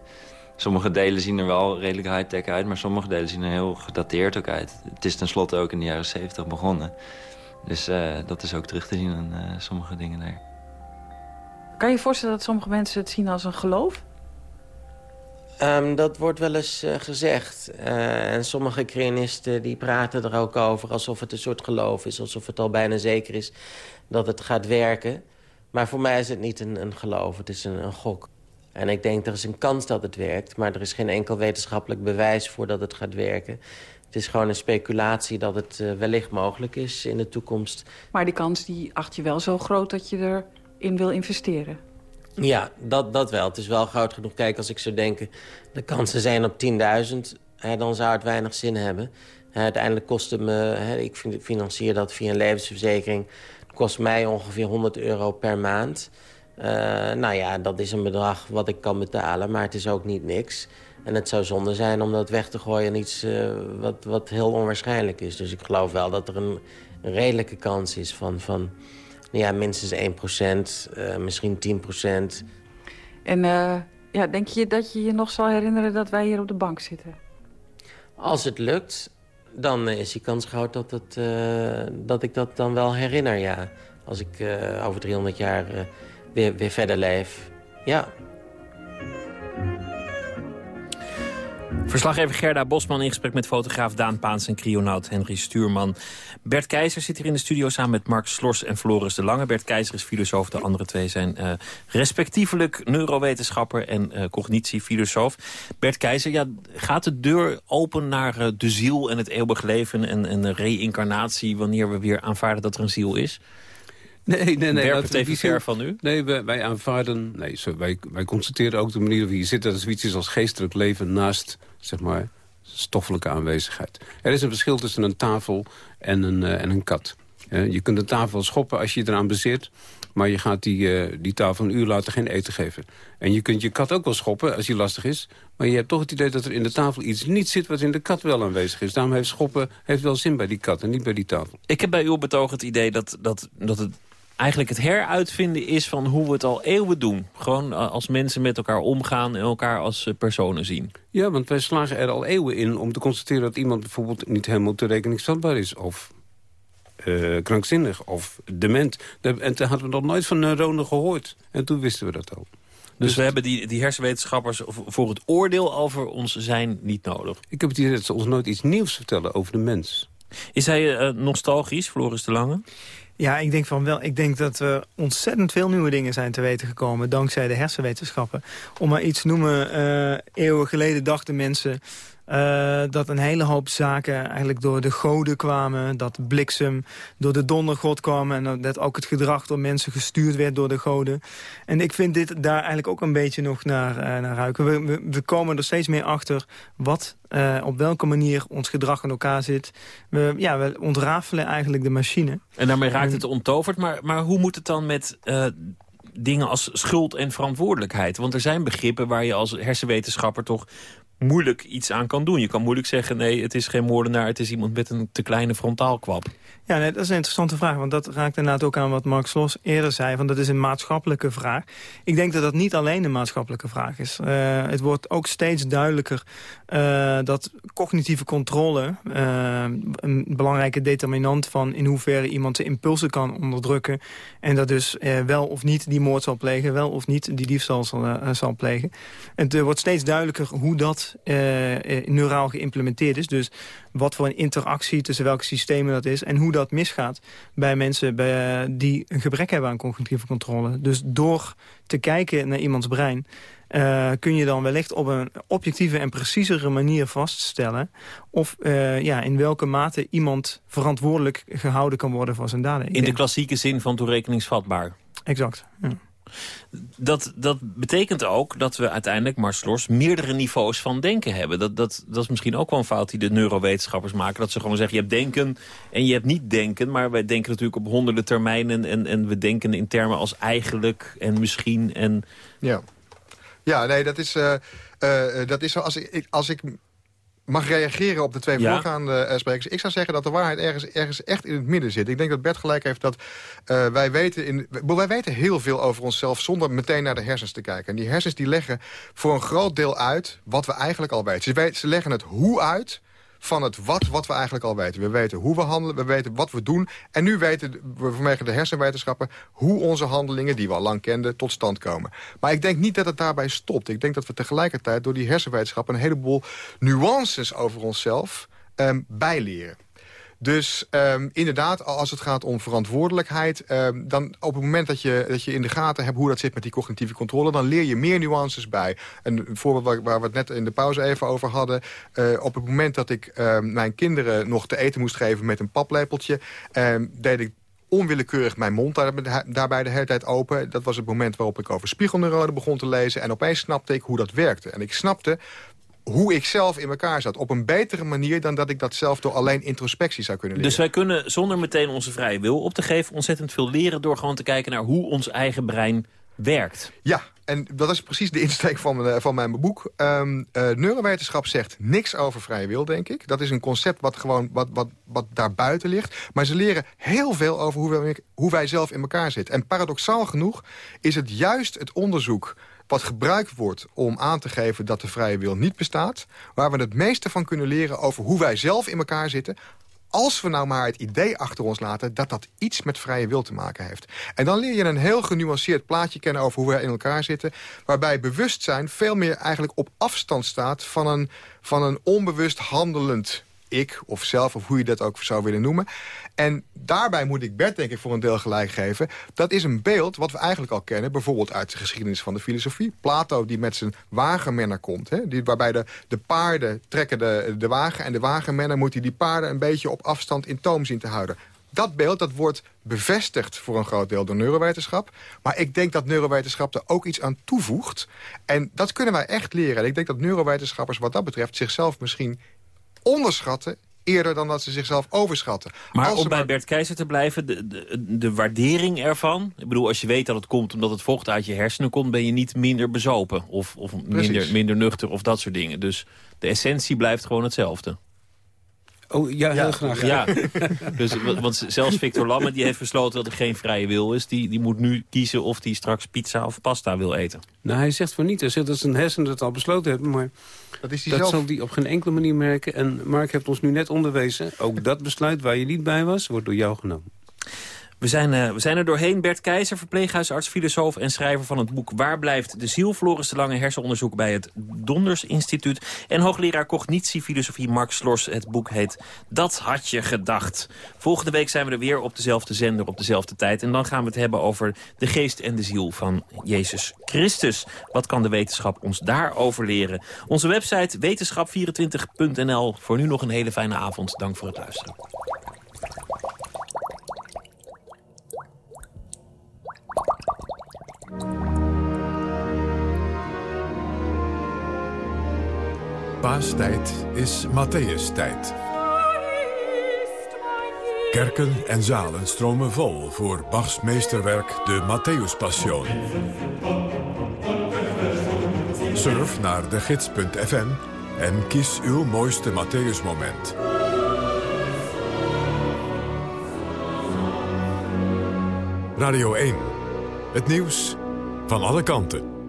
Sommige delen zien er wel redelijk high-tech uit... maar sommige delen zien er heel gedateerd ook uit. Het is tenslotte ook in de jaren 70 begonnen... Dus dat is ook terug te zien aan sommige dingen daar. Kan je je voorstellen dat sommige mensen het zien als een geloof? Um, dat wordt wel eens uh, gezegd. en sommige crinisten die praten er ook over alsof het een soort geloof is. Alsof het al bijna zeker is dat het gaat werken. Maar voor mij is het niet een, een geloof, het is een, een gok. En ik denk, er is een kans dat het werkt... maar er is geen enkel wetenschappelijk bewijs voor dat het gaat werken. Het is gewoon een speculatie dat het uh, wellicht mogelijk is in de toekomst. Maar die kans die acht je wel zo groot dat je erin wil investeren? Ja, dat, dat wel. Het is wel groot genoeg. Kijk, als ik zou denken, de kansen zijn op 10.000... dan zou het weinig zin hebben. Uiteindelijk kost het me... Ik financier dat via een levensverzekering. Het kost mij ongeveer 100 euro per maand. Uh, nou ja, dat is een bedrag wat ik kan betalen, maar het is ook niet niks... En het zou zonde zijn om dat weg te gooien aan iets uh, wat, wat heel onwaarschijnlijk is. Dus ik geloof wel dat er een, een redelijke kans is van, van nou ja, minstens 1%, uh, misschien 10%. En uh, ja, denk je dat je je nog zal herinneren dat wij hier op de bank zitten? Als het lukt, dan is die kans groot dat, het, dat ik dat dan wel herinner, ja. Als ik over 300 jaar weer, weer verder leef, ja. Verslaggever Gerda Bosman in gesprek met fotograaf Daan Paans en crionaut Henry Stuurman. Bert Keizer zit hier in de studio samen met Mark Slors en Floris de Lange. Bert Keizer is filosoof, de andere twee zijn uh, respectievelijk neurowetenschapper en uh, cognitiefilosoof. Bert Keizer, ja, gaat de deur open naar uh, de ziel en het eeuwig leven en, en de reïncarnatie wanneer we weer aanvaarden dat er een ziel is? Nee, nee, nee. Werpt het even ver van u? Nee, wij, wij aanvaarden... Nee, zo, wij, wij constateren ook de manier waarop je zit... dat er zoiets is als geestelijk leven naast, zeg maar, stoffelijke aanwezigheid. Er is een verschil tussen een tafel en een, uh, en een kat. Uh, je kunt een tafel schoppen als je je eraan bezit... maar je gaat die, uh, die tafel een uur later geen eten geven. En je kunt je kat ook wel schoppen als die lastig is... maar je hebt toch het idee dat er in de tafel iets niet zit... wat in de kat wel aanwezig is. Daarom heeft schoppen heeft wel zin bij die kat en niet bij die tafel. Ik heb bij uw betoog het idee dat, dat, dat het eigenlijk het heruitvinden is van hoe we het al eeuwen doen. Gewoon als mensen met elkaar omgaan en elkaar als personen zien. Ja, want wij slagen er al eeuwen in om te constateren dat iemand bijvoorbeeld niet helemaal te rekening standbaar is. Of uh, krankzinnig of dement. En toen hadden we nog nooit van neuronen gehoord. En toen wisten we dat al. Dus, dus we hebben die, die hersenwetenschappers voor het oordeel over ons zijn niet nodig. Ik heb het idee dat ze ons nooit iets nieuws vertellen over de mens. Is hij uh, nostalgisch, Floris de Lange? Ja, ik denk van wel. Ik denk dat er ontzettend veel nieuwe dingen zijn te weten gekomen... dankzij de hersenwetenschappen. Om maar iets te noemen, uh, eeuwen geleden dachten mensen... Uh, dat een hele hoop zaken eigenlijk door de goden kwamen. Dat bliksem door de dondergod kwam. En dat ook het gedrag door mensen gestuurd werd door de goden. En ik vind dit daar eigenlijk ook een beetje nog naar, uh, naar ruiken. We, we, we, komen er steeds meer achter wat, uh, op welke manier ons gedrag in elkaar zit. We, ja, we ontrafelen eigenlijk de machine. En daarmee raakt het ontoverd. Maar, maar hoe moet het dan met dingen als schuld en verantwoordelijkheid. Want er zijn begrippen waar je als hersenwetenschapper toch moeilijk iets aan kan doen. Je kan moeilijk zeggen, nee, het is geen moordenaar... het is iemand met een te kleine frontaalkwap. Ja, dat is een interessante vraag. Want dat raakt inderdaad ook aan wat Mark Slos eerder zei. Van dat is een maatschappelijke vraag. Ik denk dat dat niet alleen een maatschappelijke vraag is. Uh, het wordt ook steeds duidelijker uh, dat cognitieve controle... Uh, een belangrijke determinant van in hoeverre iemand zijn impulsen kan onderdrukken. En dat dus wel of niet die moord zal plegen. Wel of niet die diefstal zal, zal plegen. En het wordt steeds duidelijker hoe dat neuraal geïmplementeerd is. Dus wat voor een interactie tussen welke systemen dat is... en hoe dat misgaat bij mensen bij, die een gebrek hebben aan cognitieve controle. Dus door te kijken naar iemands brein... Uh, kun je dan wellicht op een objectieve en preciezere manier vaststellen... of uh, ja, in welke mate iemand verantwoordelijk gehouden kan worden voor zijn daden. In de klassieke zin van toerekeningsvatbaar. Exact, ja. Dat, dat betekent ook dat we uiteindelijk, Mars meerdere niveaus van denken hebben. Dat, dat, dat is misschien ook wel een fout die de neurowetenschappers maken. Dat ze gewoon zeggen, je hebt denken en je hebt niet denken. Maar wij denken natuurlijk op honderden termijnen. En, en we denken in termen als eigenlijk en misschien. En... Ja. Ja, nee, dat is, uh, uh, dat is zo. Als ik, als ik mag reageren op de twee voorgaande sprekers. Ik zou zeggen dat de waarheid ergens, ergens echt in het midden zit. Ik denk dat Bert gelijk heeft dat uh, wij, weten in, wij weten heel veel over onszelf... zonder meteen naar de hersens te kijken. En die hersens die leggen voor een groot deel uit wat we eigenlijk al weten. Ze, weten, ze leggen het hoe uit van het wat, wat we eigenlijk al weten. We weten hoe we handelen, we weten wat we doen. En nu weten we vanwege de hersenwetenschappen... hoe onze handelingen, die we al lang kenden, tot stand komen. Maar ik denk niet dat het daarbij stopt. Ik denk dat we tegelijkertijd door die hersenwetenschappen... een heleboel nuances over onszelf um, bijleren. Dus um, inderdaad, als het gaat om verantwoordelijkheid... Um, dan op het moment dat je, dat je in de gaten hebt hoe dat zit met die cognitieve controle... dan leer je meer nuances bij. Een voorbeeld waar, we het net in de pauze even over hadden... Uh, op het moment dat ik uh, mijn kinderen nog te eten moest geven met een paplepeltje... Deed ik onwillekeurig mijn mond daar, daarbij de hele tijd open. Dat was het moment waarop ik over spiegelneuronen begon te lezen. En opeens snapte ik hoe dat werkte. En ik snapte hoe ik zelf in elkaar zat. Op een betere manier dan dat ik dat zelf door alleen introspectie zou kunnen leren. Dus wij kunnen zonder meteen onze vrije wil op te geven... ontzettend veel leren door gewoon te kijken naar hoe ons eigen brein werkt. Ja, en dat is precies de insteek van mijn, eh, van mijn boek. Um, uh, neurowetenschap zegt niks over vrije wil, denk ik. Dat is een concept wat gewoon wat, wat, wat daarbuiten ligt. Maar ze leren heel veel over hoe wij, hoe wij zelf in elkaar zitten. En paradoxaal genoeg is het juist het onderzoek wat gebruikt wordt om aan te geven dat de vrije wil niet bestaat... waar we het meeste van kunnen leren over hoe wij zelf in elkaar zitten als we nou maar het idee achter ons laten... dat dat iets met vrije wil te maken heeft. En dan leer je een heel genuanceerd plaatje kennen... over hoe wij in elkaar zitten... waarbij bewustzijn veel meer eigenlijk op afstand staat... van een, van een onbewust handelend ik of zelf, of hoe je dat ook zou willen noemen. En daarbij moet ik Bert denk ik voor een deel gelijk geven. Dat is een beeld wat we eigenlijk al kennen, bijvoorbeeld uit de geschiedenis van de filosofie. Plato die met zijn wagenmenner komt, hè, die, waarbij de, de paarden trekken de, de wagen... en de wagenmenner moet die, die paarden een beetje op afstand in toom zien te houden dat beeld dat wordt bevestigd voor een groot deel door neurowetenschap. Maar ik denk dat neurowetenschap er ook iets aan toevoegt. En dat kunnen wij echt leren. En ik denk dat neurowetenschappers wat dat betreft zichzelf misschien onderschatten eerder dan dat ze zichzelf overschatten. Maar om bij Bert Keizer te blijven, de, de, de, waardering ervan... ik bedoel, als je weet dat het komt omdat het vocht uit je hersenen komt... ben je niet minder bezopen of, of minder, minder nuchter of dat soort dingen. Dus de essentie blijft gewoon hetzelfde. Oh, ja, heel graag. Ja, dus, want zelfs Victor Lamme die heeft besloten dat er geen vrije wil is. Die, die moet nu kiezen of hij straks pizza of pasta wil eten. Nou, hij zegt van niet. Hij zegt dat zijn hersenen dat al besloten hebben. Maar dat, is dat zelf... zal hij op geen enkele manier merken. En Mark heeft ons nu net onderwezen. Ook dat besluit waar je niet bij was, wordt door jou genomen. We zijn, uh, we zijn er doorheen. Bert Keizer, verpleeghuisarts, filosoof en schrijver van het boek Waar blijft de ziel? Floris de Lange hersenonderzoek bij het Donders Instituut. En hoogleraar cognitiefilosofie Mark Slors. Het boek heet Dat had je gedacht. Volgende week zijn we er weer op dezelfde zender op dezelfde tijd. En dan gaan we het hebben over de geest en de ziel van Jezus Christus. Wat kan de wetenschap ons daarover leren? Onze website wetenschap24.nl. Voor nu nog een hele fijne avond. Dank voor het luisteren. Paastijd is Matthäus-tijd. Kerken en zalen stromen vol voor Bachs meesterwerk de Matthäus-passion. Surf naar de gids.fm en kies uw mooiste Matthäus-moment. Radio 1. Het nieuws van alle kanten.